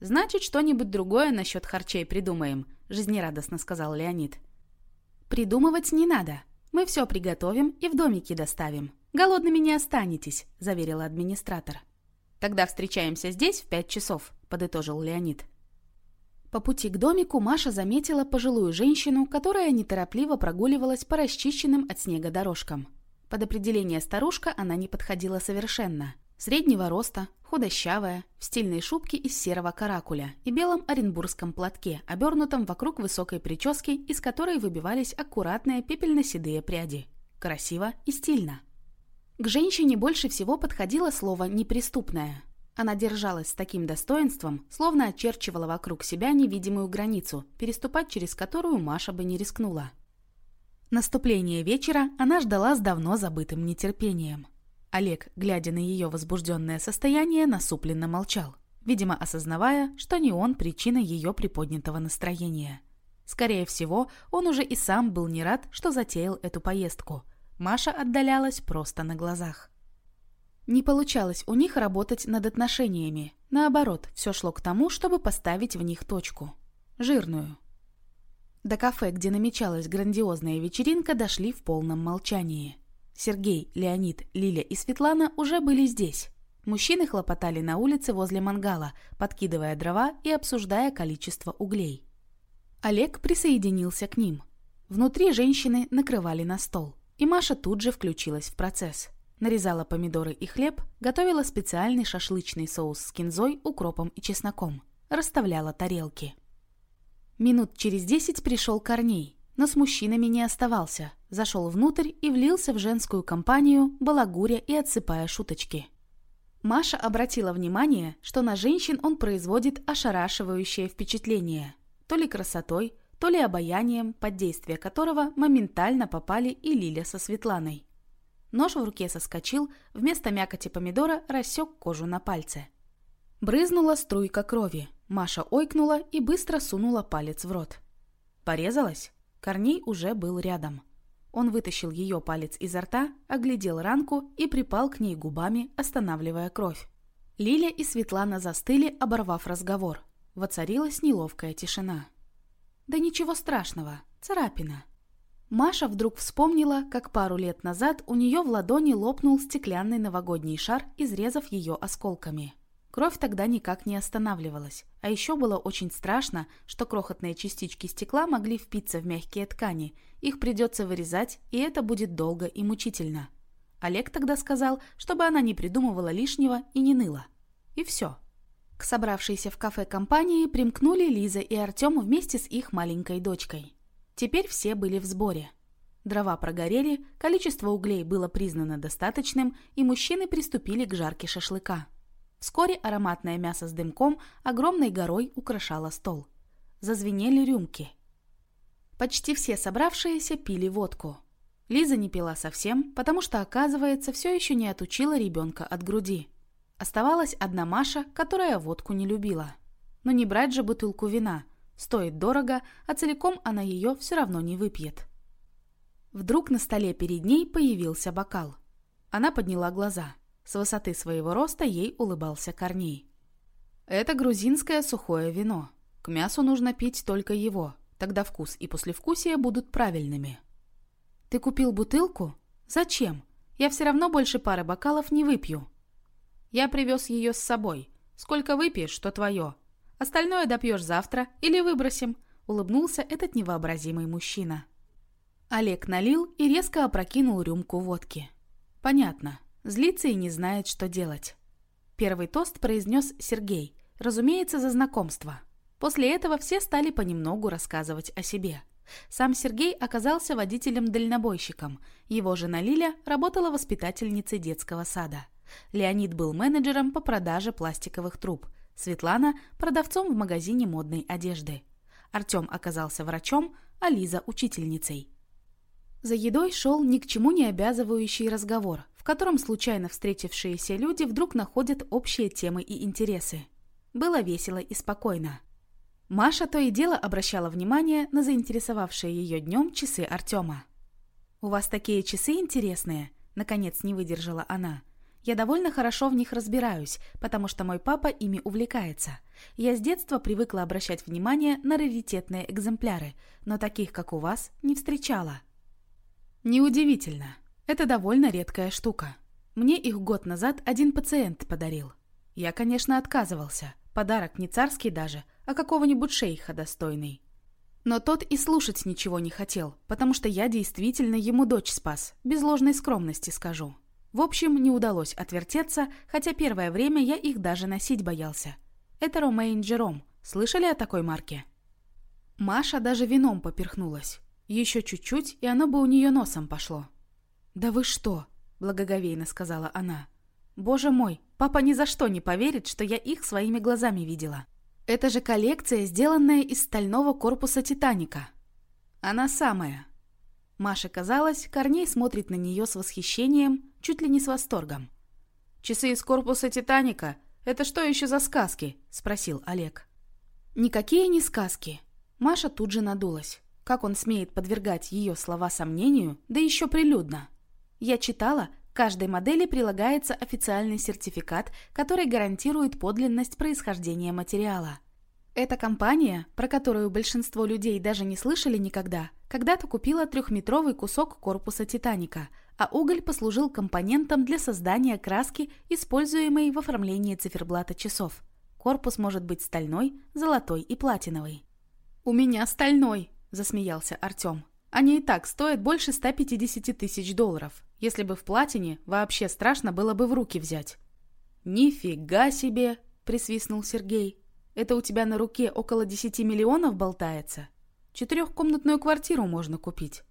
A: Значит, что-нибудь другое насчет харчей придумаем, жизнерадостно сказал Леонид. «Придумывать не надо. Мы все приготовим и в домике доставим. Голодными не останетесь», – заверила администратор. «Тогда встречаемся здесь в пять часов», – подытожил Леонид. По пути к домику Маша заметила пожилую женщину, которая неторопливо прогуливалась по расчищенным от снега дорожкам. Под определение старушка она не подходила совершенно – Среднего роста, худощавая, в стильной шубке из серого каракуля и белом оренбургском платке, обернутом вокруг высокой прически, из которой выбивались аккуратные пепельно-седые пряди. Красиво и стильно. К женщине больше всего подходило слово «неприступная». Она держалась с таким достоинством, словно очерчивала вокруг себя невидимую границу, переступать через которую Маша бы не рискнула. Наступление вечера она ждала с давно забытым нетерпением – Олег, глядя на ее возбужденное состояние, насупленно молчал, видимо, осознавая, что не он причина ее приподнятого настроения. Скорее всего, он уже и сам был не рад, что затеял эту поездку. Маша отдалялась просто на глазах. Не получалось у них работать над отношениями. Наоборот, все шло к тому, чтобы поставить в них точку. Жирную. До кафе, где намечалась грандиозная вечеринка, дошли в полном молчании. Сергей, Леонид, Лиля и Светлана уже были здесь. Мужчины хлопотали на улице возле мангала, подкидывая дрова и обсуждая количество углей. Олег присоединился к ним. Внутри женщины накрывали на стол, и Маша тут же включилась в процесс. Нарезала помидоры и хлеб, готовила специальный шашлычный соус с кинзой, укропом и чесноком. Расставляла тарелки. Минут через десять пришел Корней, но с мужчинами не оставался. Зашел внутрь и влился в женскую компанию, балагуря и отсыпая шуточки. Маша обратила внимание, что на женщин он производит ошарашивающее впечатление. То ли красотой, то ли обаянием, под действие которого моментально попали и Лиля со Светланой. Нож в руке соскочил, вместо мякоти помидора рассек кожу на пальце. Брызнула струйка крови. Маша ойкнула и быстро сунула палец в рот. Порезалась? Корней уже был рядом. Он вытащил ее палец изо рта, оглядел ранку и припал к ней губами, останавливая кровь. Лиля и Светлана застыли, оборвав разговор. Воцарилась неловкая тишина. «Да ничего страшного, царапина». Маша вдруг вспомнила, как пару лет назад у нее в ладони лопнул стеклянный новогодний шар, изрезав ее осколками. Кровь тогда никак не останавливалась, а еще было очень страшно, что крохотные частички стекла могли впиться в мягкие ткани, их придется вырезать, и это будет долго и мучительно. Олег тогда сказал, чтобы она не придумывала лишнего и не ныла. И все. К собравшейся в кафе компании примкнули Лиза и Артем вместе с их маленькой дочкой. Теперь все были в сборе. Дрова прогорели, количество углей было признано достаточным, и мужчины приступили к жарке шашлыка. Вскоре ароматное мясо с дымком огромной горой украшало стол. Зазвенели рюмки. Почти все собравшиеся пили водку. Лиза не пила совсем, потому что, оказывается, все еще не отучила ребенка от груди. Оставалась одна Маша, которая водку не любила. Но не брать же бутылку вина. Стоит дорого, а целиком она ее все равно не выпьет. Вдруг на столе перед ней появился бокал. Она подняла глаза. С высоты своего роста ей улыбался Корней. «Это грузинское сухое вино. К мясу нужно пить только его. Тогда вкус и послевкусие будут правильными». «Ты купил бутылку? Зачем? Я все равно больше пары бокалов не выпью». Я привез ее с собой. Сколько выпьешь, что твое. Остальное допьешь завтра или выбросим», — улыбнулся этот невообразимый мужчина. Олег налил и резко опрокинул рюмку водки. «Понятно. Злится и не знает, что делать». Первый тост произнес Сергей, разумеется, за знакомство. После этого все стали понемногу рассказывать о себе. Сам Сергей оказался водителем-дальнобойщиком. Его жена Лиля работала воспитательницей детского сада. Леонид был менеджером по продаже пластиковых труб, Светлана – продавцом в магазине модной одежды. Артем оказался врачом, а Лиза – учительницей. За едой шел ни к чему не обязывающий разговор, в котором случайно встретившиеся люди вдруг находят общие темы и интересы. Было весело и спокойно. Маша то и дело обращала внимание на заинтересовавшие ее днем часы Артема. «У вас такие часы интересные?» – наконец не выдержала она – я довольно хорошо в них разбираюсь, потому что мой папа ими увлекается. Я с детства привыкла обращать внимание на раритетные экземпляры, но таких, как у вас, не встречала. Неудивительно. Это довольно редкая штука. Мне их год назад один пациент подарил. Я, конечно, отказывался. Подарок не царский даже, а какого-нибудь шейха достойный. Но тот и слушать ничего не хотел, потому что я действительно ему дочь спас, без ложной скромности скажу. В общем, не удалось отвертеться, хотя первое время я их даже носить боялся. Это Ромейн Джером. Слышали о такой марке? Маша даже вином поперхнулась. Еще чуть-чуть, и оно бы у нее носом пошло. «Да вы что?» – благоговейно сказала она. «Боже мой, папа ни за что не поверит, что я их своими глазами видела. Это же коллекция, сделанная из стального корпуса «Титаника». Она самая. Маше казалось, Корней смотрит на нее с восхищением, чуть ли не с восторгом. «Часы из корпуса «Титаника» — это что еще за сказки?» — спросил Олег. «Никакие не сказки». Маша тут же надулась. Как он смеет подвергать ее слова сомнению, да еще прилюдно? Я читала, каждой модели прилагается официальный сертификат, который гарантирует подлинность происхождения материала. Эта компания, про которую большинство людей даже не слышали никогда, когда-то купила трехметровый кусок корпуса «Титаника», а уголь послужил компонентом для создания краски, используемой в оформлении циферблата часов. Корпус может быть стальной, золотой и платиновый. «У меня стальной!» – засмеялся Артем. «Они и так стоят больше 150 тысяч долларов. Если бы в платине, вообще страшно было бы в руки взять». «Нифига себе!» – присвистнул Сергей. Это у тебя на руке около 10 миллионов болтается? Четырехкомнатную квартиру можно купить.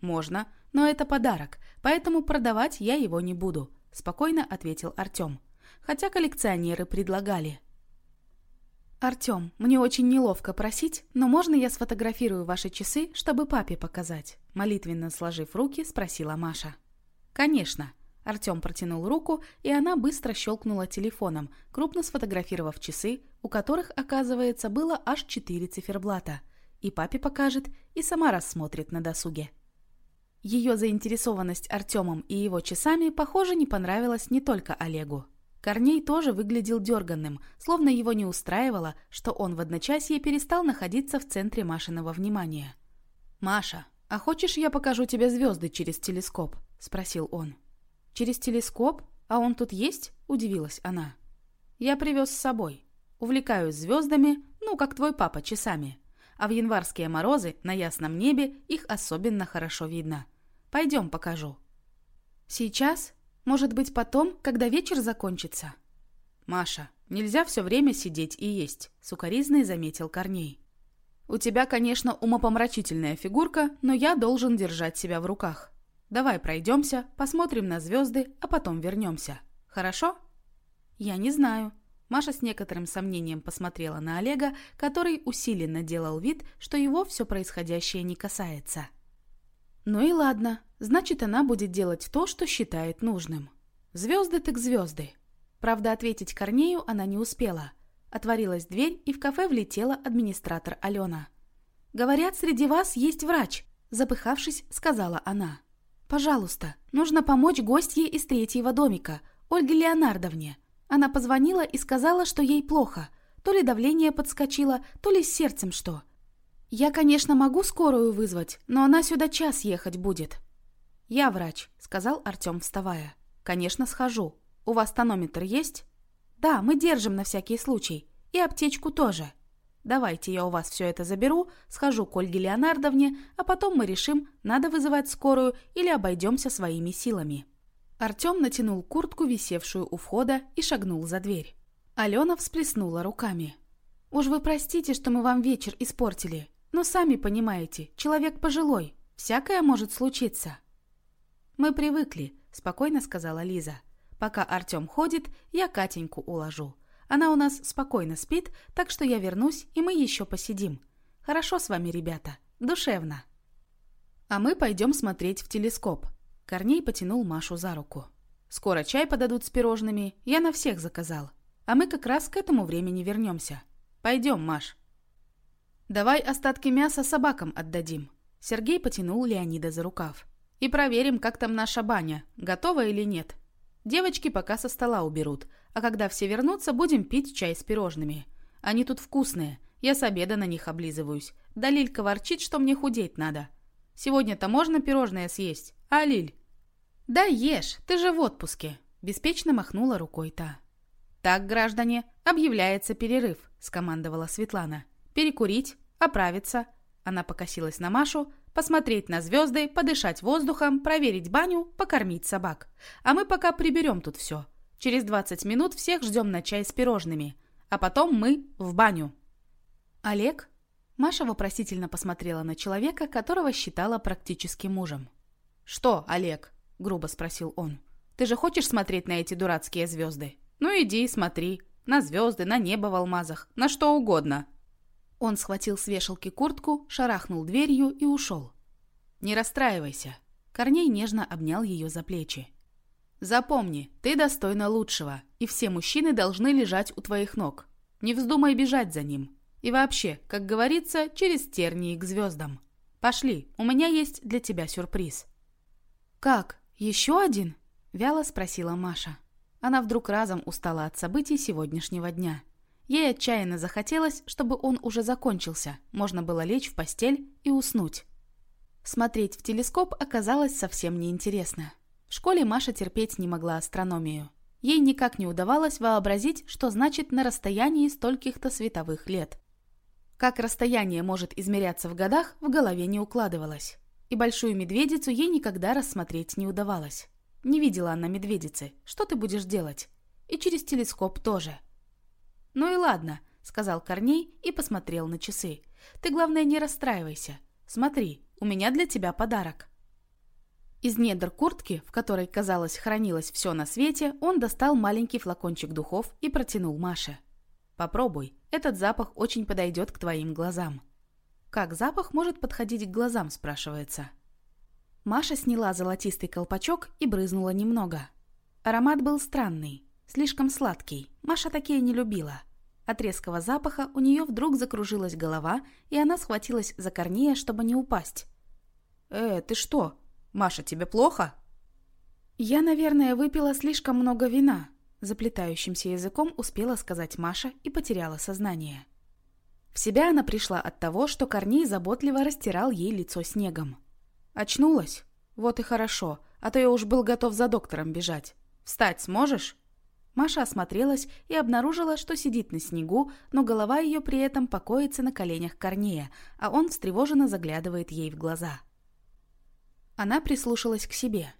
A: Можно, но это подарок, поэтому продавать я его не буду, спокойно ответил Артем. Хотя коллекционеры предлагали. «Артем, мне очень неловко просить, но можно я сфотографирую ваши часы, чтобы папе показать?» Молитвенно сложив руки, спросила Маша. «Конечно», Артем протянул руку, и она быстро щелкнула телефоном, крупно сфотографировав часы, у которых, оказывается, было аж четыре циферблата. И папе покажет, и сама рассмотрит на досуге. Ее заинтересованность Артемом и его часами, похоже, не понравилась не только Олегу. Корней тоже выглядел дерганным, словно его не устраивало, что он в одночасье перестал находиться в центре Машиного внимания. «Маша, «А хочешь, я покажу тебе звезды через телескоп?» – спросил он. «Через телескоп? А он тут есть?» – удивилась она. «Я привез с собой. Увлекаюсь звездами, ну, как твой папа, часами. А в январские морозы на ясном небе их особенно хорошо видно. Пойдем покажу». «Сейчас? Может быть, потом, когда вечер закончится?» «Маша, нельзя все время сидеть и есть», — сукоризный заметил Корней. «У тебя, конечно, умопомрачительная фигурка, но я должен держать себя в руках. Давай пройдемся, посмотрим на звезды, а потом вернемся. Хорошо?» «Я не знаю». Маша с некоторым сомнением посмотрела на Олега, который усиленно делал вид, что его все происходящее не касается. «Ну и ладно, значит, она будет делать то, что считает нужным. Звезды так звезды». Правда, ответить Корнею она не успела. Отворилась дверь, и в кафе влетела администратор Алена. «Говорят, среди вас есть врач», – запыхавшись, сказала она. «Пожалуйста, нужно помочь гостье из третьего домика, Ольге Леонардовне. Она позвонила и сказала, что ей плохо. То ли давление подскочило, то ли с сердцем что. Я, конечно, могу скорую вызвать, но она сюда час ехать будет». «Я врач», – сказал Артем, вставая. «Конечно, схожу. У вас тонометр есть?» «Да, мы держим на всякий случай. И аптечку тоже. Давайте я у вас все это заберу, схожу к Ольге Леонардовне, а потом мы решим, надо вызывать скорую или обойдемся своими силами». Артем натянул куртку, висевшую у входа, и шагнул за дверь. Алена всплеснула руками. «Уж вы простите, что мы вам вечер испортили, но сами понимаете, человек пожилой, всякое может случиться». «Мы привыкли», – спокойно сказала Лиза. «Пока Артем ходит, я Катеньку уложу. Она у нас спокойно спит, так что я вернусь, и мы еще посидим. Хорошо с вами, ребята, душевно». «А мы пойдем смотреть в телескоп», Корней потянул Машу за руку. «Скоро чай подадут с пирожными, я на всех заказал. А мы как раз к этому времени вернемся. Пойдем, Маш». «Давай остатки мяса собакам отдадим». Сергей потянул Леонида за рукав. «И проверим, как там наша баня, готова или нет. Девочки пока со стола уберут, а когда все вернутся, будем пить чай с пирожными. Они тут вкусные, я с обеда на них облизываюсь. Да Лилька ворчит, что мне худеть надо. Сегодня-то можно пирожное съесть?» «А, Лиль?» «Да ешь, ты же в отпуске», – беспечно махнула рукой та. «Так, граждане, объявляется перерыв», – скомандовала Светлана. «Перекурить, оправиться». Она покосилась на Машу, посмотреть на звезды, подышать воздухом, проверить баню, покормить собак. А мы пока приберем тут все. Через 20 минут всех ждем на чай с пирожными. А потом мы в баню. Олег? Маша вопросительно посмотрела на человека, которого считала практически мужем. «Что, Олег?» – грубо спросил он. «Ты же хочешь смотреть на эти дурацкие звезды? Ну иди, смотри. На звезды, на небо в алмазах, на что угодно». Он схватил с вешалки куртку, шарахнул дверью и ушел. «Не расстраивайся». Корней нежно обнял ее за плечи. «Запомни, ты достойна лучшего, и все мужчины должны лежать у твоих ног. Не вздумай бежать за ним. И вообще, как говорится, через тернии к звездам. Пошли, у меня есть для тебя сюрприз». «Как? Еще один?» – вяло спросила Маша. Она вдруг разом устала от событий сегодняшнего дня. Ей отчаянно захотелось, чтобы он уже закончился, можно было лечь в постель и уснуть. Смотреть в телескоп оказалось совсем неинтересно. В школе Маша терпеть не могла астрономию. Ей никак не удавалось вообразить, что значит на расстоянии стольких-то световых лет. Как расстояние может измеряться в годах, в голове не укладывалось. И большую медведицу ей никогда рассмотреть не удавалось. Не видела она медведицы. Что ты будешь делать? И через телескоп тоже. «Ну и ладно», — сказал Корней и посмотрел на часы. «Ты, главное, не расстраивайся. Смотри, у меня для тебя подарок». Из недр куртки, в которой, казалось, хранилось все на свете, он достал маленький флакончик духов и протянул Маше. «Попробуй, этот запах очень подойдет к твоим глазам». Как запах может подходить к глазам, спрашивается. Маша сняла золотистый колпачок и брызнула немного. Аромат был странный, слишком сладкий. Маша такие не любила. От резкого запаха у нее вдруг закружилась голова, и она схватилась за Корнея, чтобы не упасть. «Э, ты что? Маша, тебе плохо?» «Я, наверное, выпила слишком много вина», заплетающимся языком успела сказать Маша и потеряла сознание. В себя она пришла от того, что Корней заботливо растирал ей лицо снегом. «Очнулась? Вот и хорошо, а то я уж был готов за доктором бежать. Встать сможешь?» Маша осмотрелась и обнаружила, что сидит на снегу, но голова ее при этом покоится на коленях Корнея, а он встревоженно заглядывает ей в глаза. Она прислушалась к себе.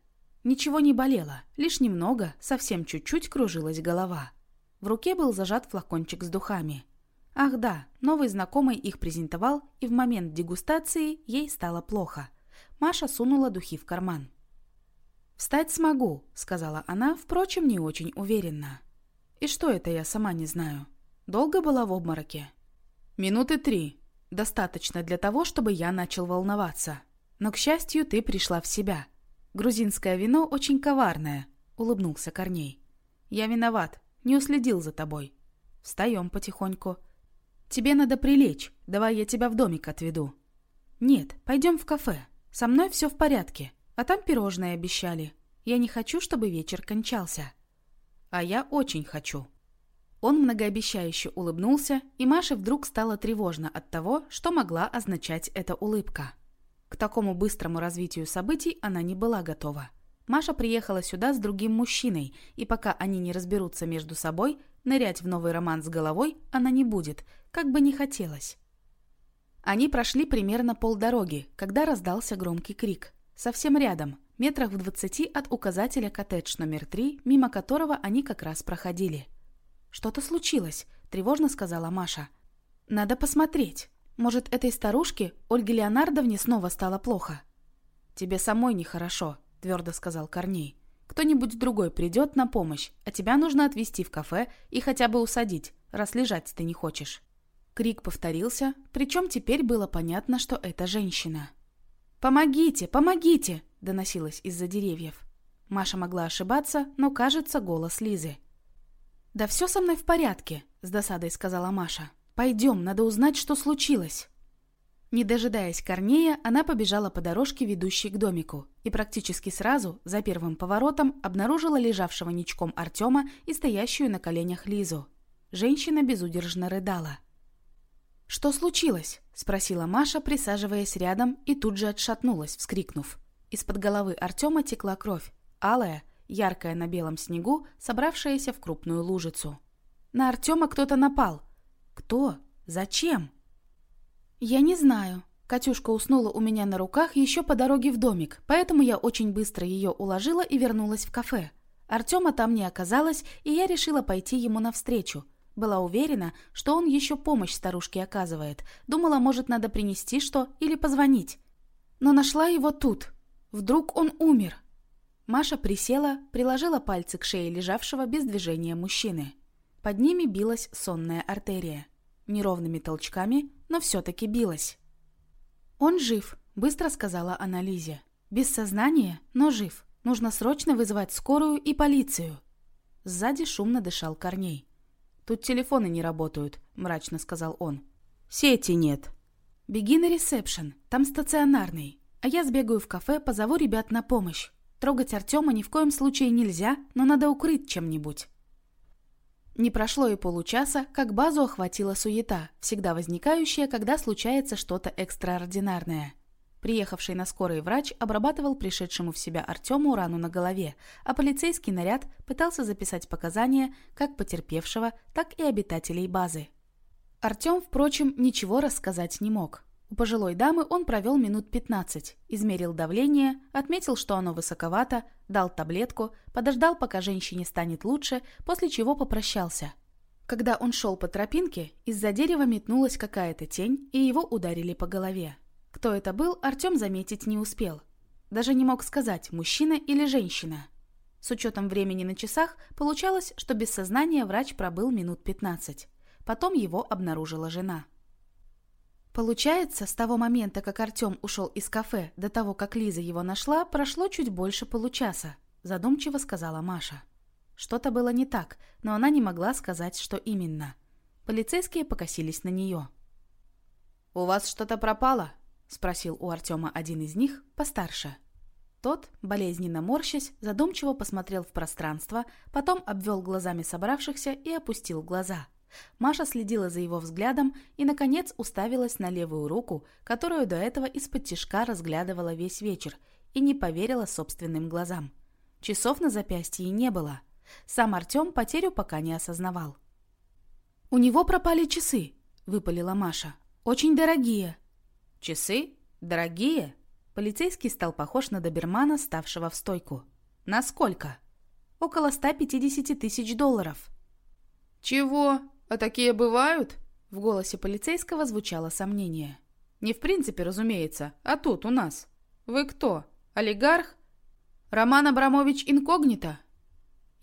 A: Ничего не болело, лишь немного, совсем чуть-чуть кружилась голова. В руке был зажат флакончик с духами. Ах да, новый знакомый их презентовал, и в момент дегустации ей стало плохо. Маша сунула духи в карман. «Встать смогу», — сказала она, впрочем, не очень уверенно. «И что это я сама не знаю? Долго была в обмороке?» «Минуты три. Достаточно для того, чтобы я начал волноваться. Но, к счастью, ты пришла в себя. Грузинское вино очень коварное», — улыбнулся Корней. «Я виноват, не уследил за тобой. Встаем потихоньку. Тебе надо прилечь, давай я тебя в домик отведу». «Нет, пойдем в кафе. Со мной все в порядке. А там пирожные обещали. Я не хочу, чтобы вечер кончался. А я очень хочу. Он многообещающе улыбнулся, и Маше вдруг стало тревожно от того, что могла означать эта улыбка. К такому быстрому развитию событий она не была готова. Маша приехала сюда с другим мужчиной, и пока они не разберутся между собой, нырять в новый роман с головой она не будет, как бы не хотелось. Они прошли примерно полдороги, когда раздался громкий крик. Совсем рядом, метрах в двадцати от указателя коттедж номер три, мимо которого они как раз проходили. «Что-то случилось», — тревожно сказала Маша. «Надо посмотреть. Может, этой старушке, Ольге Леонардовне, снова стало плохо?» «Тебе самой нехорошо», — твердо сказал Корней. «Кто-нибудь другой придет на помощь, а тебя нужно отвезти в кафе и хотя бы усадить, раз лежать ты не хочешь». Крик повторился, причем теперь было понятно, что это женщина. «Помогите, помогите!» – доносилось из-за деревьев. Маша могла ошибаться, но, кажется, голос Лизы. «Да все со мной в порядке», – с досадой сказала Маша. «Пойдем, надо узнать, что случилось». Не дожидаясь Корнея, она побежала по дорожке, ведущей к домику, и практически сразу, за первым поворотом, обнаружила лежавшего ничком Артема и стоящую на коленях Лизу. Женщина безудержно рыдала. «Что случилось?» – спросила Маша, присаживаясь рядом, и тут же отшатнулась, вскрикнув. Из-под головы Артема текла кровь, алая, яркая на белом снегу, собравшаяся в крупную лужицу. На Артема кто-то напал. Кто? Зачем? Я не знаю. Катюшка уснула у меня на руках еще по дороге в домик, поэтому я очень быстро ее уложила и вернулась в кафе. Артема там не оказалось, и я решила пойти ему навстречу – была уверена, что он еще помощь старушке оказывает. Думала, может, надо принести что или позвонить. Но нашла его тут. Вдруг он умер. Маша присела, приложила пальцы к шее лежавшего без движения мужчины. Под ними билась сонная артерия. Неровными толчками, но все-таки билась. «Он жив», — быстро сказала она Лизе. «Без сознания, но жив. Нужно срочно вызывать скорую и полицию». Сзади шумно дышал Корней. «Тут телефоны не работают», — мрачно сказал он. «Сети нет». «Беги на ресепшн, там стационарный. А я сбегаю в кафе, позову ребят на помощь. Трогать Артема ни в коем случае нельзя, но надо укрыть чем-нибудь». Не прошло и получаса, как базу охватила суета, всегда возникающая, когда случается что-то экстраординарное. Приехавший на скорой врач обрабатывал пришедшему в себя Артему рану на голове, а полицейский наряд пытался записать показания как потерпевшего, так и обитателей базы. Артем, впрочем, ничего рассказать не мог. У пожилой дамы он провел минут 15, измерил давление, отметил, что оно высоковато, дал таблетку, подождал, пока женщине станет лучше, после чего попрощался. Когда он шел по тропинке, из-за дерева метнулась какая-то тень, и его ударили по голове. Кто это был, Артем заметить не успел. Даже не мог сказать, мужчина или женщина. С учетом времени на часах, получалось, что без сознания врач пробыл минут 15. Потом его обнаружила жена. Получается, с того момента, как Артем ушел из кафе, до того, как Лиза его нашла, прошло чуть больше получаса, задумчиво сказала Маша. Что-то было не так, но она не могла сказать, что именно. Полицейские покосились на нее. «У вас что-то пропало?» — спросил у Артема один из них, постарше. Тот, болезненно морщась, задумчиво посмотрел в пространство, потом обвел глазами собравшихся и опустил глаза. Маша следила за его взглядом и, наконец, уставилась на левую руку, которую до этого из-под тишка разглядывала весь вечер, и не поверила собственным глазам. Часов на запястье не было. Сам Артем потерю пока не осознавал. «У него пропали часы», — выпалила Маша. «Очень дорогие».
B: «Часы? Дорогие?» Полицейский стал похож на добермана, ставшего в стойку. «Насколько?»
A: «Около 150 тысяч долларов».
B: «Чего? А такие бывают?» В голосе полицейского звучало сомнение. «Не в принципе, разумеется, а тут у нас. Вы кто? Олигарх? Роман Абрамович инкогнито?»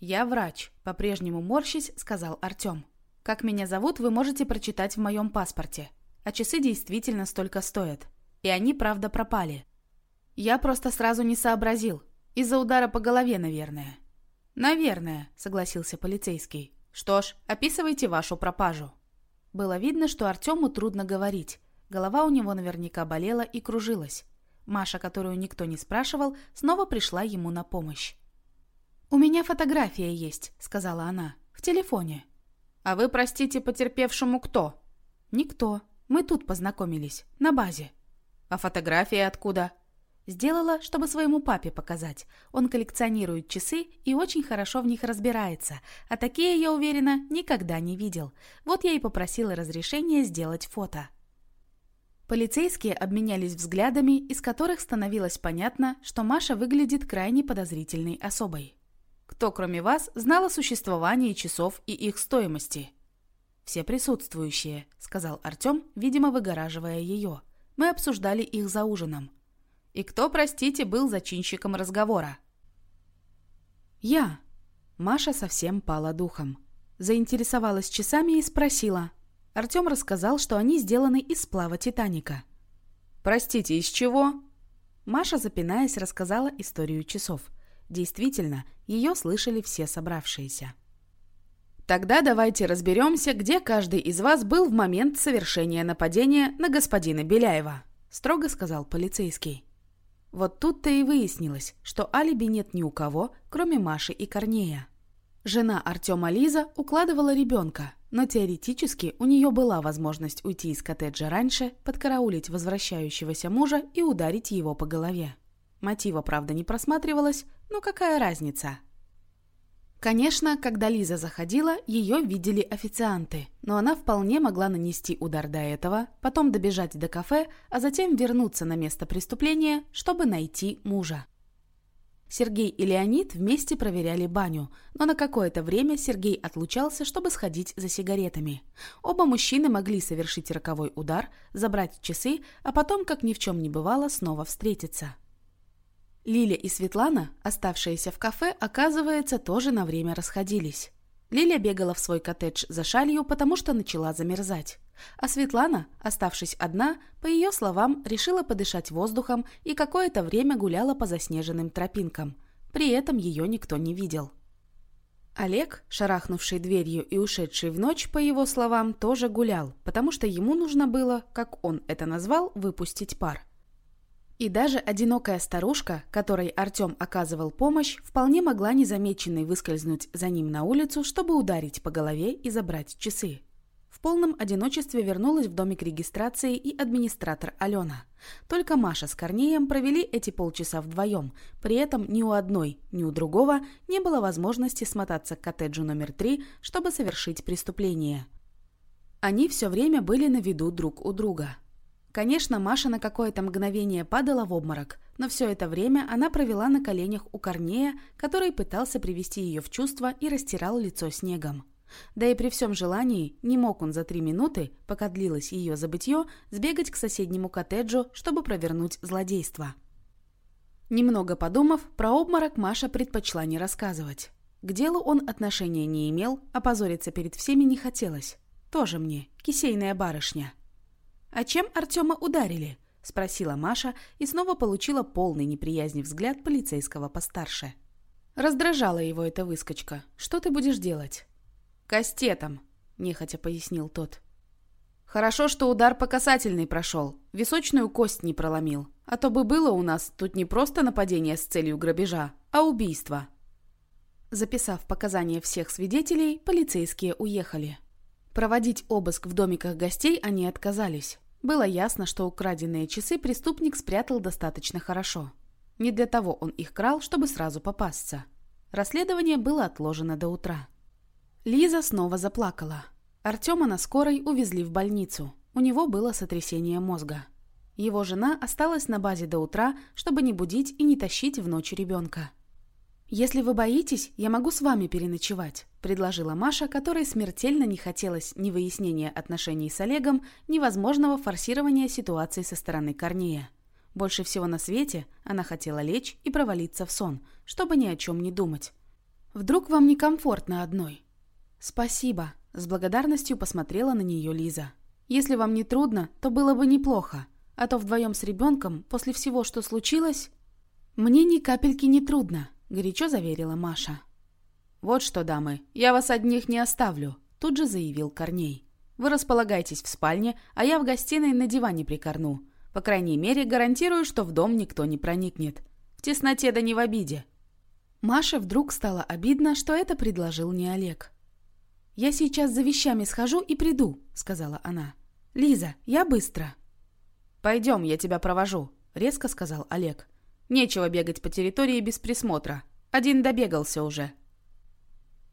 A: «Я врач», — по-прежнему морщись, сказал Артем. «Как меня зовут, вы можете прочитать в моем паспорте. А часы действительно столько стоят. И они, правда, пропали. Я просто сразу не сообразил. Из-за удара по голове, наверное».
B: «Наверное», — согласился полицейский. «Что ж, описывайте вашу пропажу».
A: Было видно, что Артему трудно говорить. Голова у него наверняка болела и кружилась. Маша, которую никто не спрашивал, снова пришла ему на помощь. «У меня фотография есть», — сказала она, — «в телефоне».
B: «А вы, простите, потерпевшему кто?»
A: «Никто. Мы тут познакомились, на базе».
B: «А фотографии откуда?»
A: Сделала, чтобы своему папе показать. Он коллекционирует часы и очень хорошо в них разбирается, а такие, я уверена, никогда не видел. Вот я и попросила разрешения сделать фото. Полицейские обменялись взглядами, из которых становилось понятно, что Маша выглядит крайне подозрительной особой.
B: Кто, кроме вас, знал о существовании часов и их стоимости?
A: «Все присутствующие», — сказал Артем, видимо, выгораживая ее. «Мы обсуждали их за ужином».
B: «И кто, простите, был зачинщиком разговора?»
A: «Я». Маша совсем пала духом. Заинтересовалась часами и спросила. Артем рассказал, что они сделаны из сплава Титаника.
B: «Простите, из чего?»
A: Маша, запинаясь, рассказала историю часов. Действительно, ее слышали все собравшиеся.
B: Тогда давайте разберемся, где каждый из вас был в момент совершения нападения на господина Беляева, строго сказал полицейский.
A: Вот тут-то и выяснилось, что алиби нет ни у кого, кроме Маши и Корнея. Жена Артема Лиза укладывала ребенка, но теоретически у нее была возможность уйти из коттеджа раньше, подкараулить возвращающегося мужа и ударить его по голове. Мотива, правда, не просматривалось, но какая разница? Конечно, когда Лиза заходила, ее видели официанты, но она вполне могла нанести удар до этого, потом добежать до кафе, а затем вернуться на место преступления, чтобы найти мужа. Сергей и Леонид вместе проверяли баню, но на какое-то время Сергей отлучался, чтобы сходить за сигаретами. Оба мужчины могли совершить роковой удар, забрать часы, а потом, как ни в чем не бывало, снова встретиться. Лиля и Светлана, оставшиеся в кафе, оказывается, тоже на время расходились. Лиля бегала в свой коттедж за шалью, потому что начала замерзать. А Светлана, оставшись одна, по ее словам, решила подышать воздухом и какое-то время гуляла по заснеженным тропинкам. При этом ее никто не видел. Олег, шарахнувший дверью и ушедший в ночь, по его словам, тоже гулял, потому что ему нужно было, как он это назвал, выпустить пар. И даже одинокая старушка, которой Артем оказывал помощь, вполне могла незамеченной выскользнуть за ним на улицу, чтобы ударить по голове и забрать часы. В полном одиночестве вернулась в домик регистрации и администратор Алена. Только Маша с Корнеем провели эти полчаса вдвоем, при этом ни у одной, ни у другого не было возможности смотаться к коттеджу номер три, чтобы совершить преступление. Они все время были на виду друг у друга – Конечно, Маша на какое-то мгновение падала в обморок, но все это время она провела на коленях у Корнея, который пытался привести ее в чувство и растирал лицо снегом. Да и при всем желании не мог он за три минуты, пока длилось ее забытье, сбегать к соседнему коттеджу, чтобы провернуть злодейство. Немного подумав, про обморок Маша предпочла не рассказывать. К делу он отношения не имел, а позориться перед всеми не хотелось. Тоже мне, кисейная барышня. «А чем Артема ударили?» – спросила Маша и снова получила полный неприязни взгляд полицейского постарше. Раздражала его эта выскочка. «Что ты будешь делать?»
B: «Кастетом», – нехотя пояснил тот. «Хорошо, что удар по касательной прошел, височную кость не проломил. А то бы было у нас тут не просто нападение с целью грабежа, а убийство».
A: Записав показания всех свидетелей, полицейские уехали. Проводить обыск в домиках гостей они отказались. Было ясно, что украденные часы преступник спрятал достаточно хорошо. Не для того он их крал, чтобы сразу попасться. Расследование было отложено до утра. Лиза снова заплакала. Артема на скорой увезли в больницу. У него было сотрясение мозга. Его жена осталась на базе до утра, чтобы не будить и не тащить в ночь ребенка. «Если вы боитесь, я могу с вами переночевать», – предложила Маша, которой смертельно не хотелось ни выяснения отношений с Олегом, ни возможного форсирования ситуации со стороны Корнея. Больше всего на свете она хотела лечь и провалиться в сон, чтобы ни о чем не думать. «Вдруг вам некомфортно одной?» «Спасибо», – с благодарностью посмотрела на нее Лиза. «Если вам не трудно, то было бы неплохо, а то вдвоем с ребенком, после всего, что случилось...» «Мне ни капельки не трудно», — горячо заверила Маша. «Вот что, дамы, я вас одних не оставлю», — тут же заявил Корней. «Вы располагайтесь в спальне, а я в гостиной на диване прикорну. По крайней мере, гарантирую, что в дом никто не проникнет. В тесноте да не в обиде». Маше вдруг стало обидно, что это предложил не Олег. «Я сейчас за вещами схожу и приду», — сказала она. «Лиза, я быстро».
B: «Пойдем, я тебя провожу», — резко сказал Олег. Нечего бегать по территории без присмотра. Один добегался уже.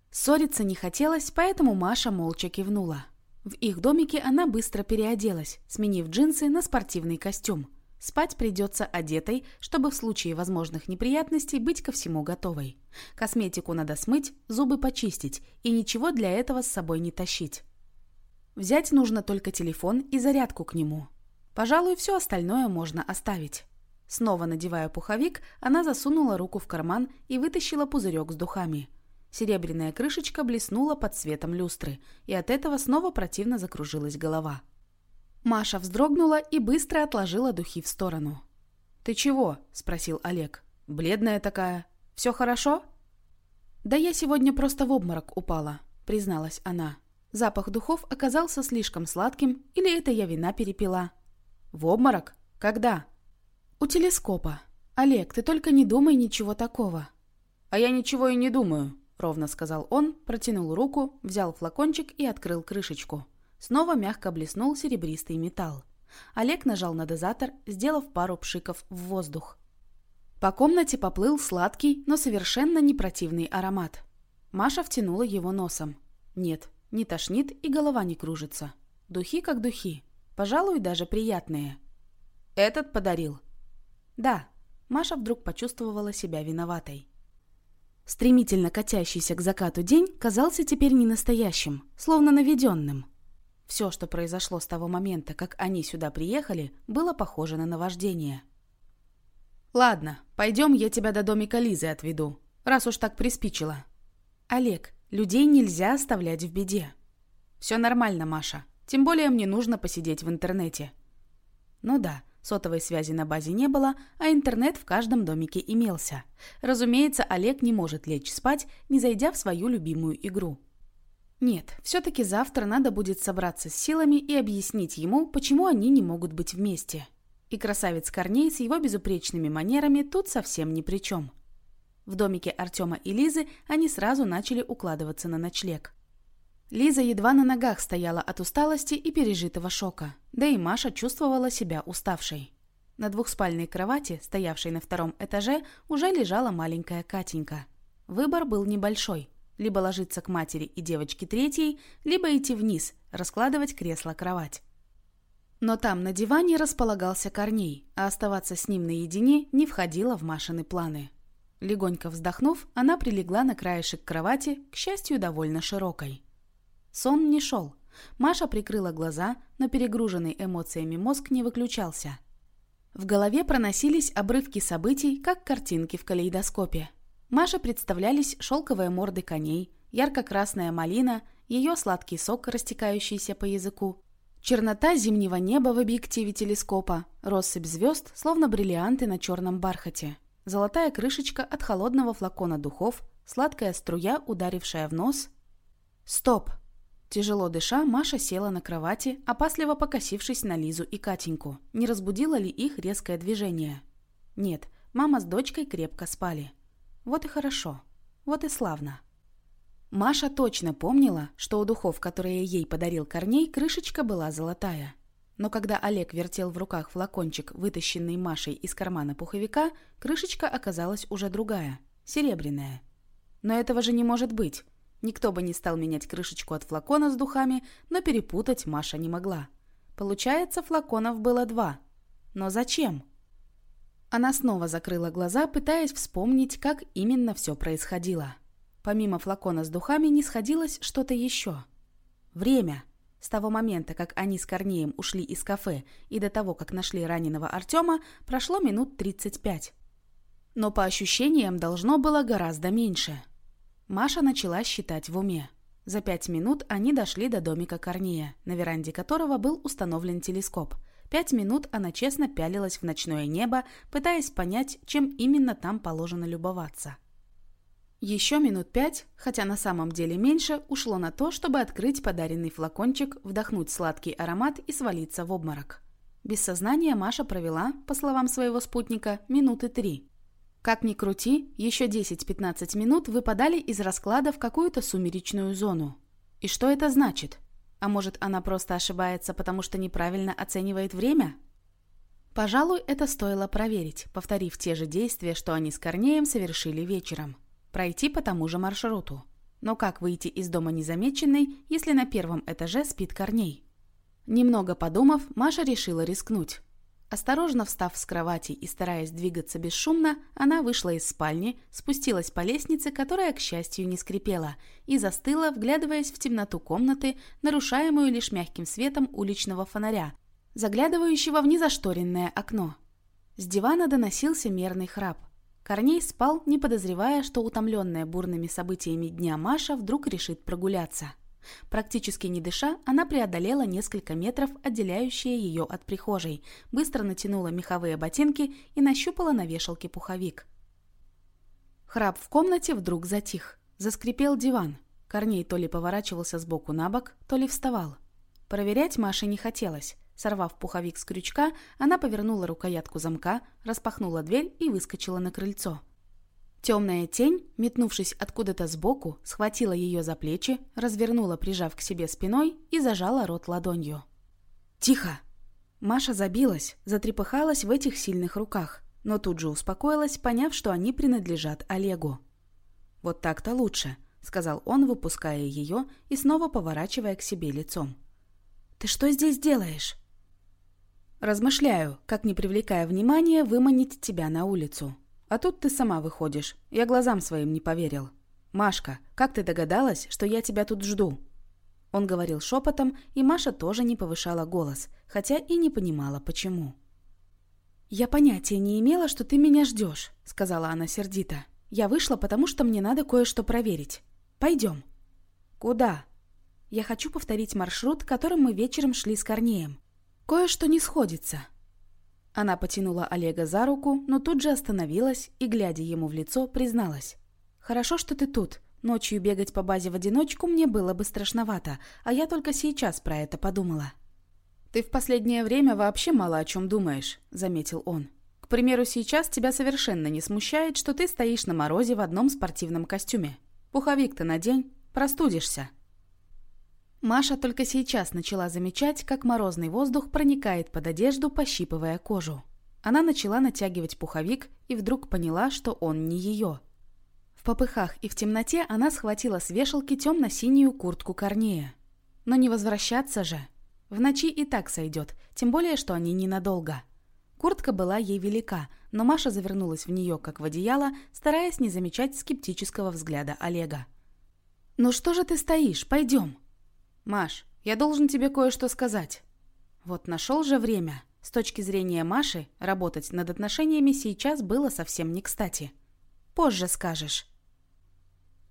A: Ссориться не хотелось, поэтому Маша молча кивнула. В их домике она быстро переоделась, сменив джинсы на спортивный костюм. Спать придется одетой, чтобы в случае возможных неприятностей быть ко всему готовой. Косметику надо смыть, зубы почистить и ничего для этого с собой не тащить. Взять нужно только телефон и зарядку к нему. Пожалуй, все остальное можно оставить. Снова надевая пуховик, она засунула руку в карман и вытащила пузырек с духами. Серебряная крышечка блеснула под светом люстры, и от этого снова противно закружилась голова. Маша вздрогнула и быстро отложила духи в сторону.
B: «Ты чего?» – спросил Олег. «Бледная такая. Все хорошо?»
A: «Да я сегодня просто в обморок упала», – призналась она. Запах духов оказался слишком сладким, или это я вина перепила.
B: «В обморок? Когда?»
A: «У телескопа. Олег, ты только не думай ничего такого».
B: «А я ничего и не думаю», — ровно сказал он, протянул руку, взял флакончик и открыл крышечку. Снова мягко блеснул серебристый металл. Олег нажал на дозатор, сделав пару пшиков в воздух. По комнате поплыл сладкий, но совершенно не противный аромат. Маша втянула его носом. Нет, не тошнит и голова не кружится. Духи как духи. Пожалуй, даже приятные. «Этот подарил»,
A: да, Маша вдруг почувствовала себя виноватой. Стремительно катящийся к закату день казался теперь не настоящим, словно наведенным. Все, что произошло с того момента, как они сюда приехали, было похоже на наваждение.
B: «Ладно, пойдем, я тебя до домика Лизы отведу, раз уж так приспичило».
A: «Олег, людей нельзя оставлять в беде».
B: «Все нормально, Маша. Тем более мне нужно посидеть в интернете».
A: «Ну да, Сотовой связи на базе не было, а интернет в каждом домике имелся. Разумеется, Олег не может лечь спать, не зайдя в свою любимую игру. Нет, все-таки завтра надо будет собраться с силами и объяснить ему, почему они не могут быть вместе. И красавец Корней с его безупречными манерами тут совсем ни при чем. В домике Артема и Лизы они сразу начали укладываться на ночлег. Лиза едва на ногах стояла от усталости и пережитого шока, да и Маша чувствовала себя уставшей. На двухспальной кровати, стоявшей на втором этаже, уже лежала маленькая Катенька. Выбор был небольшой. Либо ложиться к матери и девочке третьей, либо идти вниз, раскладывать кресло-кровать. Но там на диване располагался Корней, а оставаться с ним наедине не входило в Машины планы. Легонько вздохнув, она прилегла на краешек кровати, к счастью, довольно широкой. Сон не шел. Маша прикрыла глаза, но перегруженный эмоциями мозг не выключался. В голове проносились обрывки событий, как картинки в калейдоскопе. Маше представлялись шелковые морды коней, ярко-красная малина, ее сладкий сок, растекающийся по языку, чернота зимнего неба в объективе телескопа, россыпь звезд, словно бриллианты на черном бархате, золотая крышечка от холодного флакона духов, сладкая струя, ударившая в нос. Стоп! Тяжело дыша, Маша села на кровати, опасливо покосившись на Лизу и Катеньку. Не разбудило ли их резкое движение? Нет, мама с дочкой крепко спали. Вот и хорошо. Вот и славно. Маша точно помнила, что у духов, которые ей подарил Корней, крышечка была золотая. Но когда Олег вертел в руках флакончик, вытащенный Машей из кармана пуховика, крышечка оказалась уже другая, серебряная. Но этого же не может быть. Никто бы не стал менять крышечку от флакона с духами, но перепутать Маша не могла. Получается, флаконов было два. Но зачем? Она снова закрыла глаза, пытаясь вспомнить, как именно все происходило. Помимо флакона с духами не сходилось что-то еще. Время. С того момента, как они с Корнеем ушли из кафе и до того, как нашли раненого Артема, прошло минут 35. Но по ощущениям должно было гораздо меньше. Маша начала считать в уме. За пять минут они дошли до домика Корнея, на веранде которого был установлен телескоп. Пять минут она честно пялилась в ночное небо, пытаясь понять, чем именно там положено любоваться. Еще минут пять, хотя на самом деле меньше, ушло на то, чтобы открыть подаренный флакончик, вдохнуть сладкий аромат и свалиться в обморок. Без сознания Маша провела, по словам своего спутника, минуты три. Как ни крути, еще 10-15 минут выпадали из расклада в какую-то сумеречную зону. И что это значит? А может, она просто ошибается, потому что неправильно оценивает время? Пожалуй, это стоило проверить, повторив те же действия, что они с Корнеем совершили вечером. Пройти по тому же маршруту. Но как выйти из дома незамеченной, если на первом этаже спит Корней? Немного подумав, Маша решила рискнуть. Осторожно встав с кровати и стараясь двигаться бесшумно, она вышла из спальни, спустилась по лестнице, которая, к счастью, не скрипела, и застыла, вглядываясь в темноту комнаты, нарушаемую лишь мягким светом уличного фонаря, заглядывающего в незашторенное окно. С дивана доносился мерный храп. Корней спал, не подозревая, что утомленная бурными событиями дня Маша вдруг решит прогуляться. Практически не дыша, она преодолела несколько метров, отделяющие ее от прихожей, быстро натянула меховые ботинки и нащупала на вешалке пуховик. Храп в комнате вдруг затих. Заскрипел диван. Корней то ли поворачивался с боку на бок, то ли вставал. Проверять Маше не хотелось. Сорвав пуховик с крючка, она повернула рукоятку замка, распахнула дверь и выскочила на крыльцо. Темная тень, метнувшись откуда-то сбоку, схватила ее за плечи, развернула, прижав к себе спиной и зажала рот ладонью. «Тихо!» Маша забилась, затрепыхалась в этих сильных руках, но тут же успокоилась, поняв, что они принадлежат Олегу. «Вот так-то лучше», — сказал он, выпуская ее и снова поворачивая к себе лицом. «Ты что здесь делаешь?» «Размышляю, как, не привлекая внимания, выманить тебя на улицу», а тут ты сама выходишь. Я глазам своим не поверил. Машка, как ты догадалась, что я тебя тут жду?» Он говорил шепотом, и Маша тоже не повышала голос, хотя и не понимала, почему. «Я понятия не имела, что ты меня ждешь», — сказала она сердито. «Я вышла, потому что мне надо кое-что проверить. Пойдем». «Куда?» «Я хочу повторить маршрут, которым мы вечером шли с Корнеем. Кое-что не сходится. Она потянула Олега за руку, но тут же остановилась и, глядя ему в лицо, призналась. «Хорошо, что ты тут. Ночью бегать по базе в одиночку мне было бы страшновато, а я только сейчас про это подумала». «Ты в последнее время вообще мало о чем думаешь», — заметил он. «К примеру, сейчас тебя совершенно не смущает, что ты стоишь на морозе в одном спортивном костюме. Пуховик-то надень, простудишься». Маша только сейчас начала замечать, как морозный воздух проникает под одежду, пощипывая кожу. Она начала натягивать пуховик и вдруг поняла, что он не ее. В попыхах и в темноте она схватила с вешалки темно-синюю куртку Корнея. Но не возвращаться же. В ночи и так сойдет, тем более, что они ненадолго. Куртка была ей велика, но Маша завернулась в нее, как в одеяло, стараясь не замечать скептического взгляда Олега. «Ну что же ты стоишь? Пойдем!» «Маш, я должен тебе кое-что сказать». Вот нашел же время. С точки зрения Маши, работать над отношениями сейчас было совсем не кстати. Позже скажешь.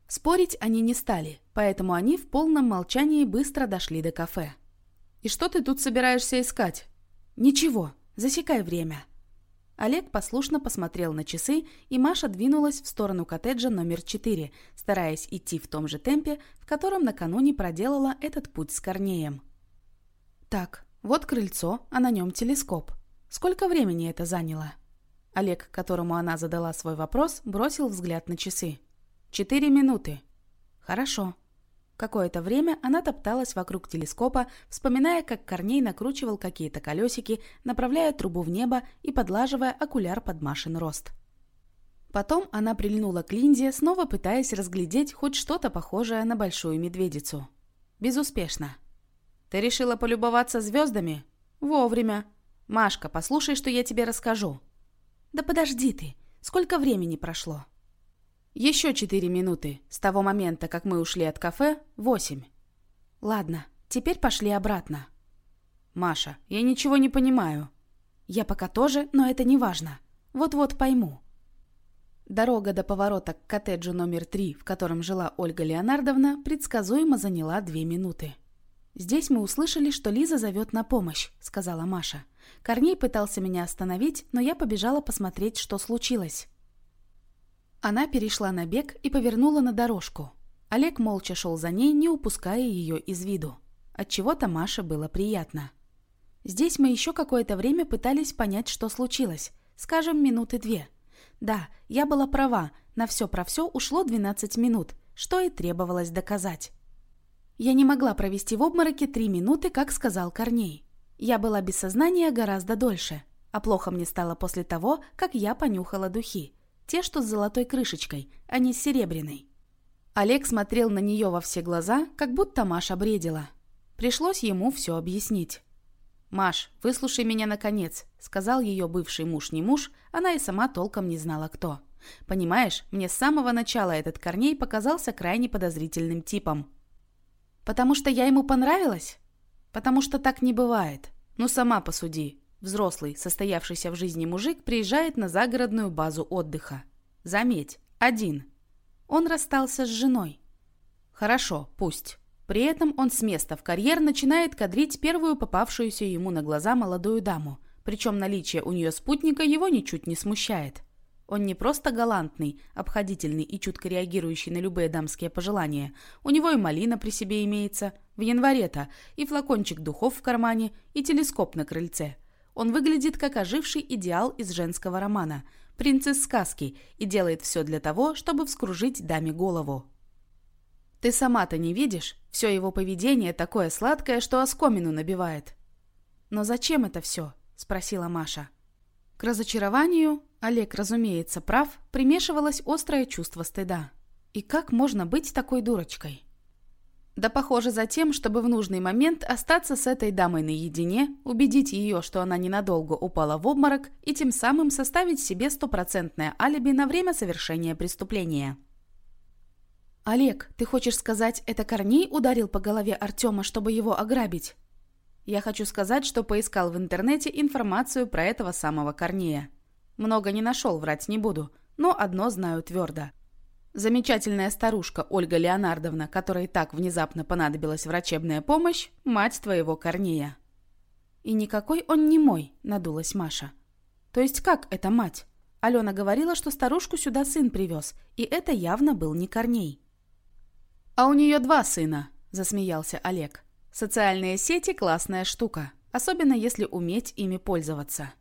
A: Спорить они не стали, поэтому они в полном молчании быстро дошли до кафе. «И что ты тут собираешься искать?» «Ничего, засекай время». Олег послушно посмотрел на часы, и Маша двинулась в сторону коттеджа номер 4, стараясь идти в том же темпе, в котором накануне проделала этот путь с Корнеем. Так, вот крыльцо, а на нем телескоп. Сколько времени это заняло? Олег, которому она задала свой вопрос, бросил взгляд на часы. «Четыре минуты». Хорошо. Какое-то время она топталась вокруг телескопа, вспоминая, как Корней накручивал какие-то колесики, направляя трубу в небо и подлаживая окуляр под Машин рост. Потом она прильнула к Линде, снова пытаясь разглядеть хоть что-то похожее на большую медведицу. Безуспешно. «Ты решила полюбоваться звездами?» «Вовремя. Машка, послушай, что я тебе расскажу». «Да подожди ты. Сколько времени прошло?» Еще четыре минуты. С того момента, как мы ушли от кафе, восемь. Ладно, теперь пошли обратно. Маша, я ничего не понимаю. Я пока тоже, но это не важно. Вот-вот пойму. Дорога до поворота к коттеджу номер три, в котором жила Ольга Леонардовна, предсказуемо заняла две минуты. «Здесь мы услышали, что Лиза зовет на помощь», — сказала Маша. Корней пытался меня остановить, но я побежала посмотреть, что случилось. Она перешла на бег и повернула на дорожку. Олег молча шел за ней, не упуская ее из виду. Отчего-то Маше было приятно. Здесь мы еще какое-то время пытались понять, что случилось. Скажем, минуты две. Да, я была права, на все про все ушло 12 минут, что и требовалось доказать. Я не могла провести в обмороке три минуты, как сказал Корней. Я была без сознания гораздо дольше, а плохо мне стало после того, как я понюхала духи. Те, что с золотой крышечкой, а не с серебряной. Олег смотрел на нее во все глаза, как будто Маша бредила. Пришлось ему все объяснить. «Маш, выслушай меня наконец», — сказал ее бывший муж не муж, она и сама толком не знала кто. «Понимаешь, мне с самого начала этот Корней показался крайне подозрительным типом». «Потому что я ему понравилась?» «Потому что так не бывает. Ну, сама посуди. Взрослый, состоявшийся в жизни мужик приезжает на загородную базу отдыха. Заметь, один. Он расстался с женой. Хорошо, пусть. При этом он с места в карьер начинает кадрить первую попавшуюся ему на глаза молодую даму. Причем наличие у нее спутника его ничуть не смущает. Он не просто галантный, обходительный и чутко реагирующий на любые дамские пожелания. У него и малина при себе имеется, в январе-то, и флакончик духов в кармане, и телескоп на крыльце – он выглядит как оживший идеал из женского романа, принц из сказки, и делает все для того, чтобы вскружить даме голову. Ты сама-то не видишь? Все его поведение такое сладкое, что оскомину набивает. Но зачем это все? Спросила Маша. К разочарованию, Олег, разумеется, прав, примешивалось острое чувство стыда. И как можно быть такой дурочкой? Да похоже за тем, чтобы в нужный момент остаться с этой дамой наедине, убедить ее, что она ненадолго упала в обморок и тем самым составить себе стопроцентное алиби на время совершения преступления. «Олег, ты хочешь сказать, это Корней ударил по голове Артема, чтобы его ограбить?» «Я хочу сказать, что поискал в интернете информацию про этого самого Корнея. Много не нашел, врать не буду, но одно знаю твердо. Замечательная старушка Ольга Леонардовна, которой так внезапно понадобилась врачебная помощь, мать твоего Корнея. И никакой он не мой, надулась Маша. То есть как это мать? Алена говорила, что старушку сюда сын привез, и это явно был не Корней. А у нее два сына, засмеялся Олег. Социальные сети – классная штука, особенно если уметь ими пользоваться.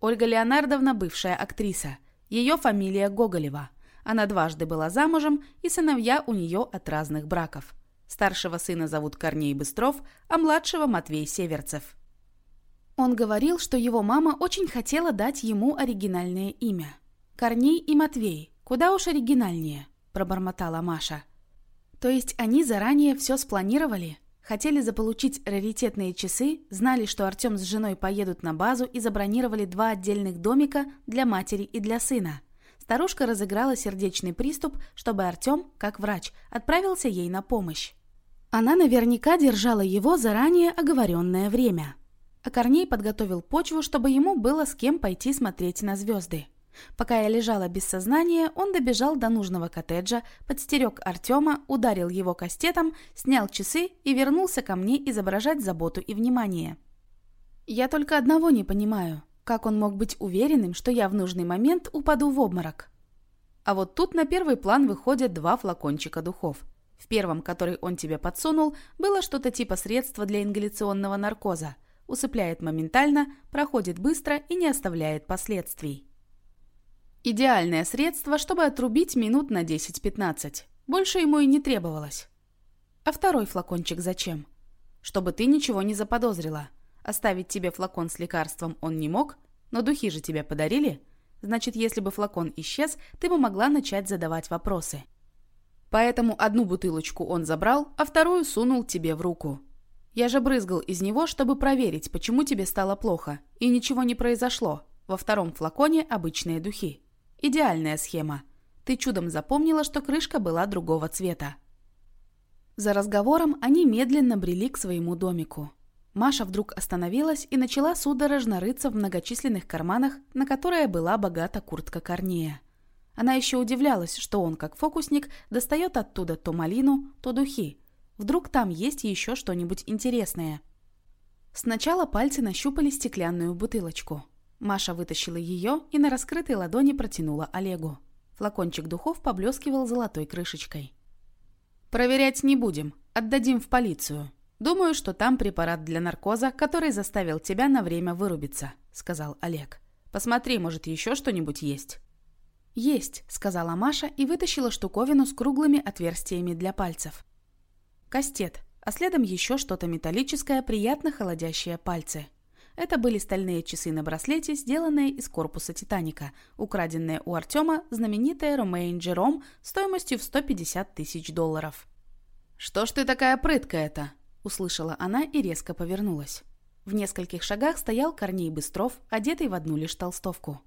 A: Ольга Леонардовна – бывшая актриса. Ее фамилия Гоголева – она дважды была замужем, и сыновья у нее от разных браков. Старшего сына зовут Корней Быстров, а младшего Матвей Северцев. Он говорил, что его мама очень хотела дать ему оригинальное имя. Корней и Матвей, куда уж оригинальнее, пробормотала Маша. То есть они заранее все спланировали? Хотели заполучить раритетные часы, знали, что Артем с женой поедут на базу и забронировали два отдельных домика для матери и для сына. Старушка разыграла сердечный приступ, чтобы Артем, как врач, отправился ей на помощь. Она наверняка держала его заранее оговоренное время. А Корней подготовил почву, чтобы ему было с кем пойти смотреть на звезды. Пока я лежала без сознания, он добежал до нужного коттеджа, подстерег Артема, ударил его кастетом, снял часы и вернулся ко мне изображать заботу и внимание. Я только одного не понимаю. Как он мог быть уверенным, что я в нужный момент упаду в обморок? А вот тут на первый план выходят два флакончика духов. В первом, который он тебе подсунул, было что-то типа средства для ингаляционного наркоза. Усыпляет моментально, проходит быстро и не оставляет последствий. Идеальное средство, чтобы отрубить минут на 10-15. Больше ему и не требовалось. А второй флакончик зачем? Чтобы ты ничего не заподозрила. Оставить тебе флакон с лекарством он не мог, но духи же тебе подарили. Значит, если бы флакон исчез, ты бы могла начать задавать вопросы. Поэтому одну бутылочку он забрал, а вторую сунул тебе в руку. Я же брызгал из него, чтобы проверить, почему тебе стало плохо. И ничего не произошло. Во втором флаконе обычные духи. Идеальная схема. Ты чудом запомнила, что крышка была другого цвета. За разговором они медленно брели к своему домику. Маша вдруг остановилась и начала судорожно рыться в многочисленных карманах, на которые была богата куртка Корнея. Она еще удивлялась, что он, как фокусник, достает оттуда то малину, то духи. Вдруг там есть еще что-нибудь интересное. Сначала пальцы нащупали стеклянную бутылочку – Маша вытащила ее и на раскрытой ладони протянула Олегу. Флакончик духов поблескивал золотой крышечкой. «Проверять не будем. Отдадим в полицию. Думаю, что там препарат для наркоза, который заставил тебя на время вырубиться», — сказал Олег. «Посмотри, может, еще что-нибудь есть?» «Есть», — сказала Маша и вытащила штуковину с круглыми отверстиями для пальцев. Кастет, а следом еще что-то металлическое, приятно холодящее пальцы. Это были стальные часы на браслете, сделанные из корпуса «Титаника», украденные у Артема знаменитая Ромейн Джером стоимостью в 150 тысяч долларов. «Что ж ты такая прыткая-то?» – услышала она и резко повернулась. В нескольких шагах стоял Корней Быстров, одетый в одну лишь толстовку.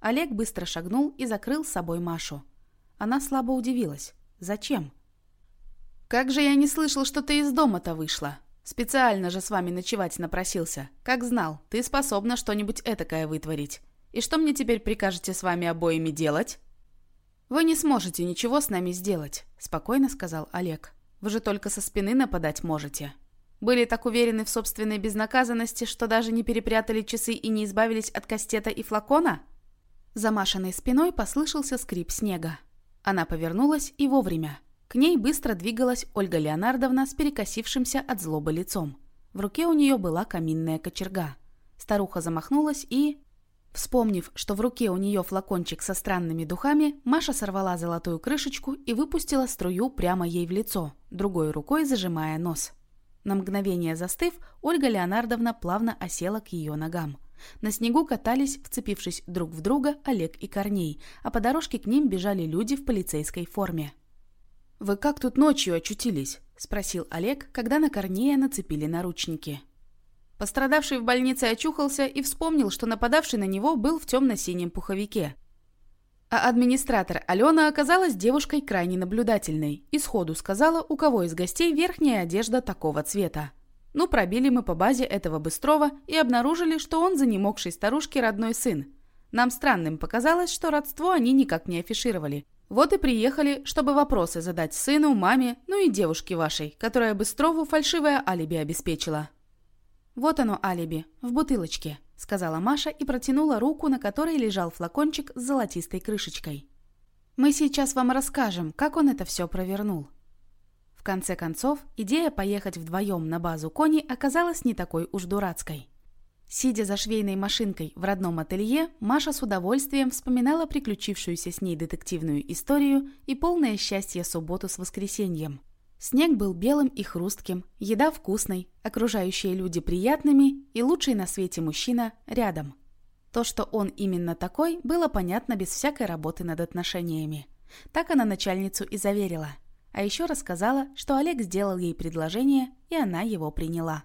A: Олег быстро шагнул и закрыл с собой Машу. Она слабо удивилась. «Зачем?» «Как же я не слышал, что ты из дома-то вышла?» Специально же с вами ночевать напросился. Как знал, ты способна что-нибудь этакое вытворить. И что мне теперь прикажете с вами обоими делать?» «Вы не сможете ничего с нами сделать», — спокойно сказал Олег. «Вы же только со спины нападать можете. Были так уверены в собственной безнаказанности, что даже не перепрятали часы и не избавились от кастета и флакона?» За спиной послышался скрип снега. Она повернулась и вовремя. К ней быстро двигалась Ольга Леонардовна с перекосившимся от злобы лицом. В руке у нее была каминная кочерга. Старуха замахнулась и... Вспомнив, что в руке у нее флакончик со странными духами, Маша сорвала золотую крышечку и выпустила струю прямо ей в лицо, другой рукой зажимая нос. На мгновение застыв, Ольга Леонардовна плавно осела к ее ногам. На снегу катались, вцепившись друг в друга, Олег и Корней, а по дорожке к ним бежали люди в полицейской форме. «Вы как тут ночью очутились?» – спросил Олег, когда на Корнея нацепили наручники. Пострадавший в больнице очухался и вспомнил, что нападавший на него был в темно-синем пуховике. А администратор Алена оказалась девушкой крайне наблюдательной и сходу сказала, у кого из гостей верхняя одежда такого цвета. Ну, пробили мы по базе этого Быстрова и обнаружили, что он занемогшей старушки родной сын. Нам странным показалось, что родство они никак не афишировали, вот и приехали, чтобы вопросы задать сыну, маме, ну и девушке вашей, которая Быстрову фальшивое алиби обеспечила». «Вот оно алиби, в бутылочке», — сказала Маша и протянула руку, на которой лежал флакончик с золотистой крышечкой. «Мы сейчас вам расскажем, как он это все провернул». В конце концов, идея поехать вдвоем на базу Кони оказалась не такой уж дурацкой. Сидя за швейной машинкой в родном ателье, Маша с удовольствием вспоминала приключившуюся с ней детективную историю и полное счастье субботу с воскресеньем. Снег был белым и хрустким, еда вкусной, окружающие люди приятными и лучший на свете мужчина рядом. То, что он именно такой, было понятно без всякой работы над отношениями. Так она начальницу и заверила. А еще рассказала, что Олег сделал ей предложение, и она его приняла.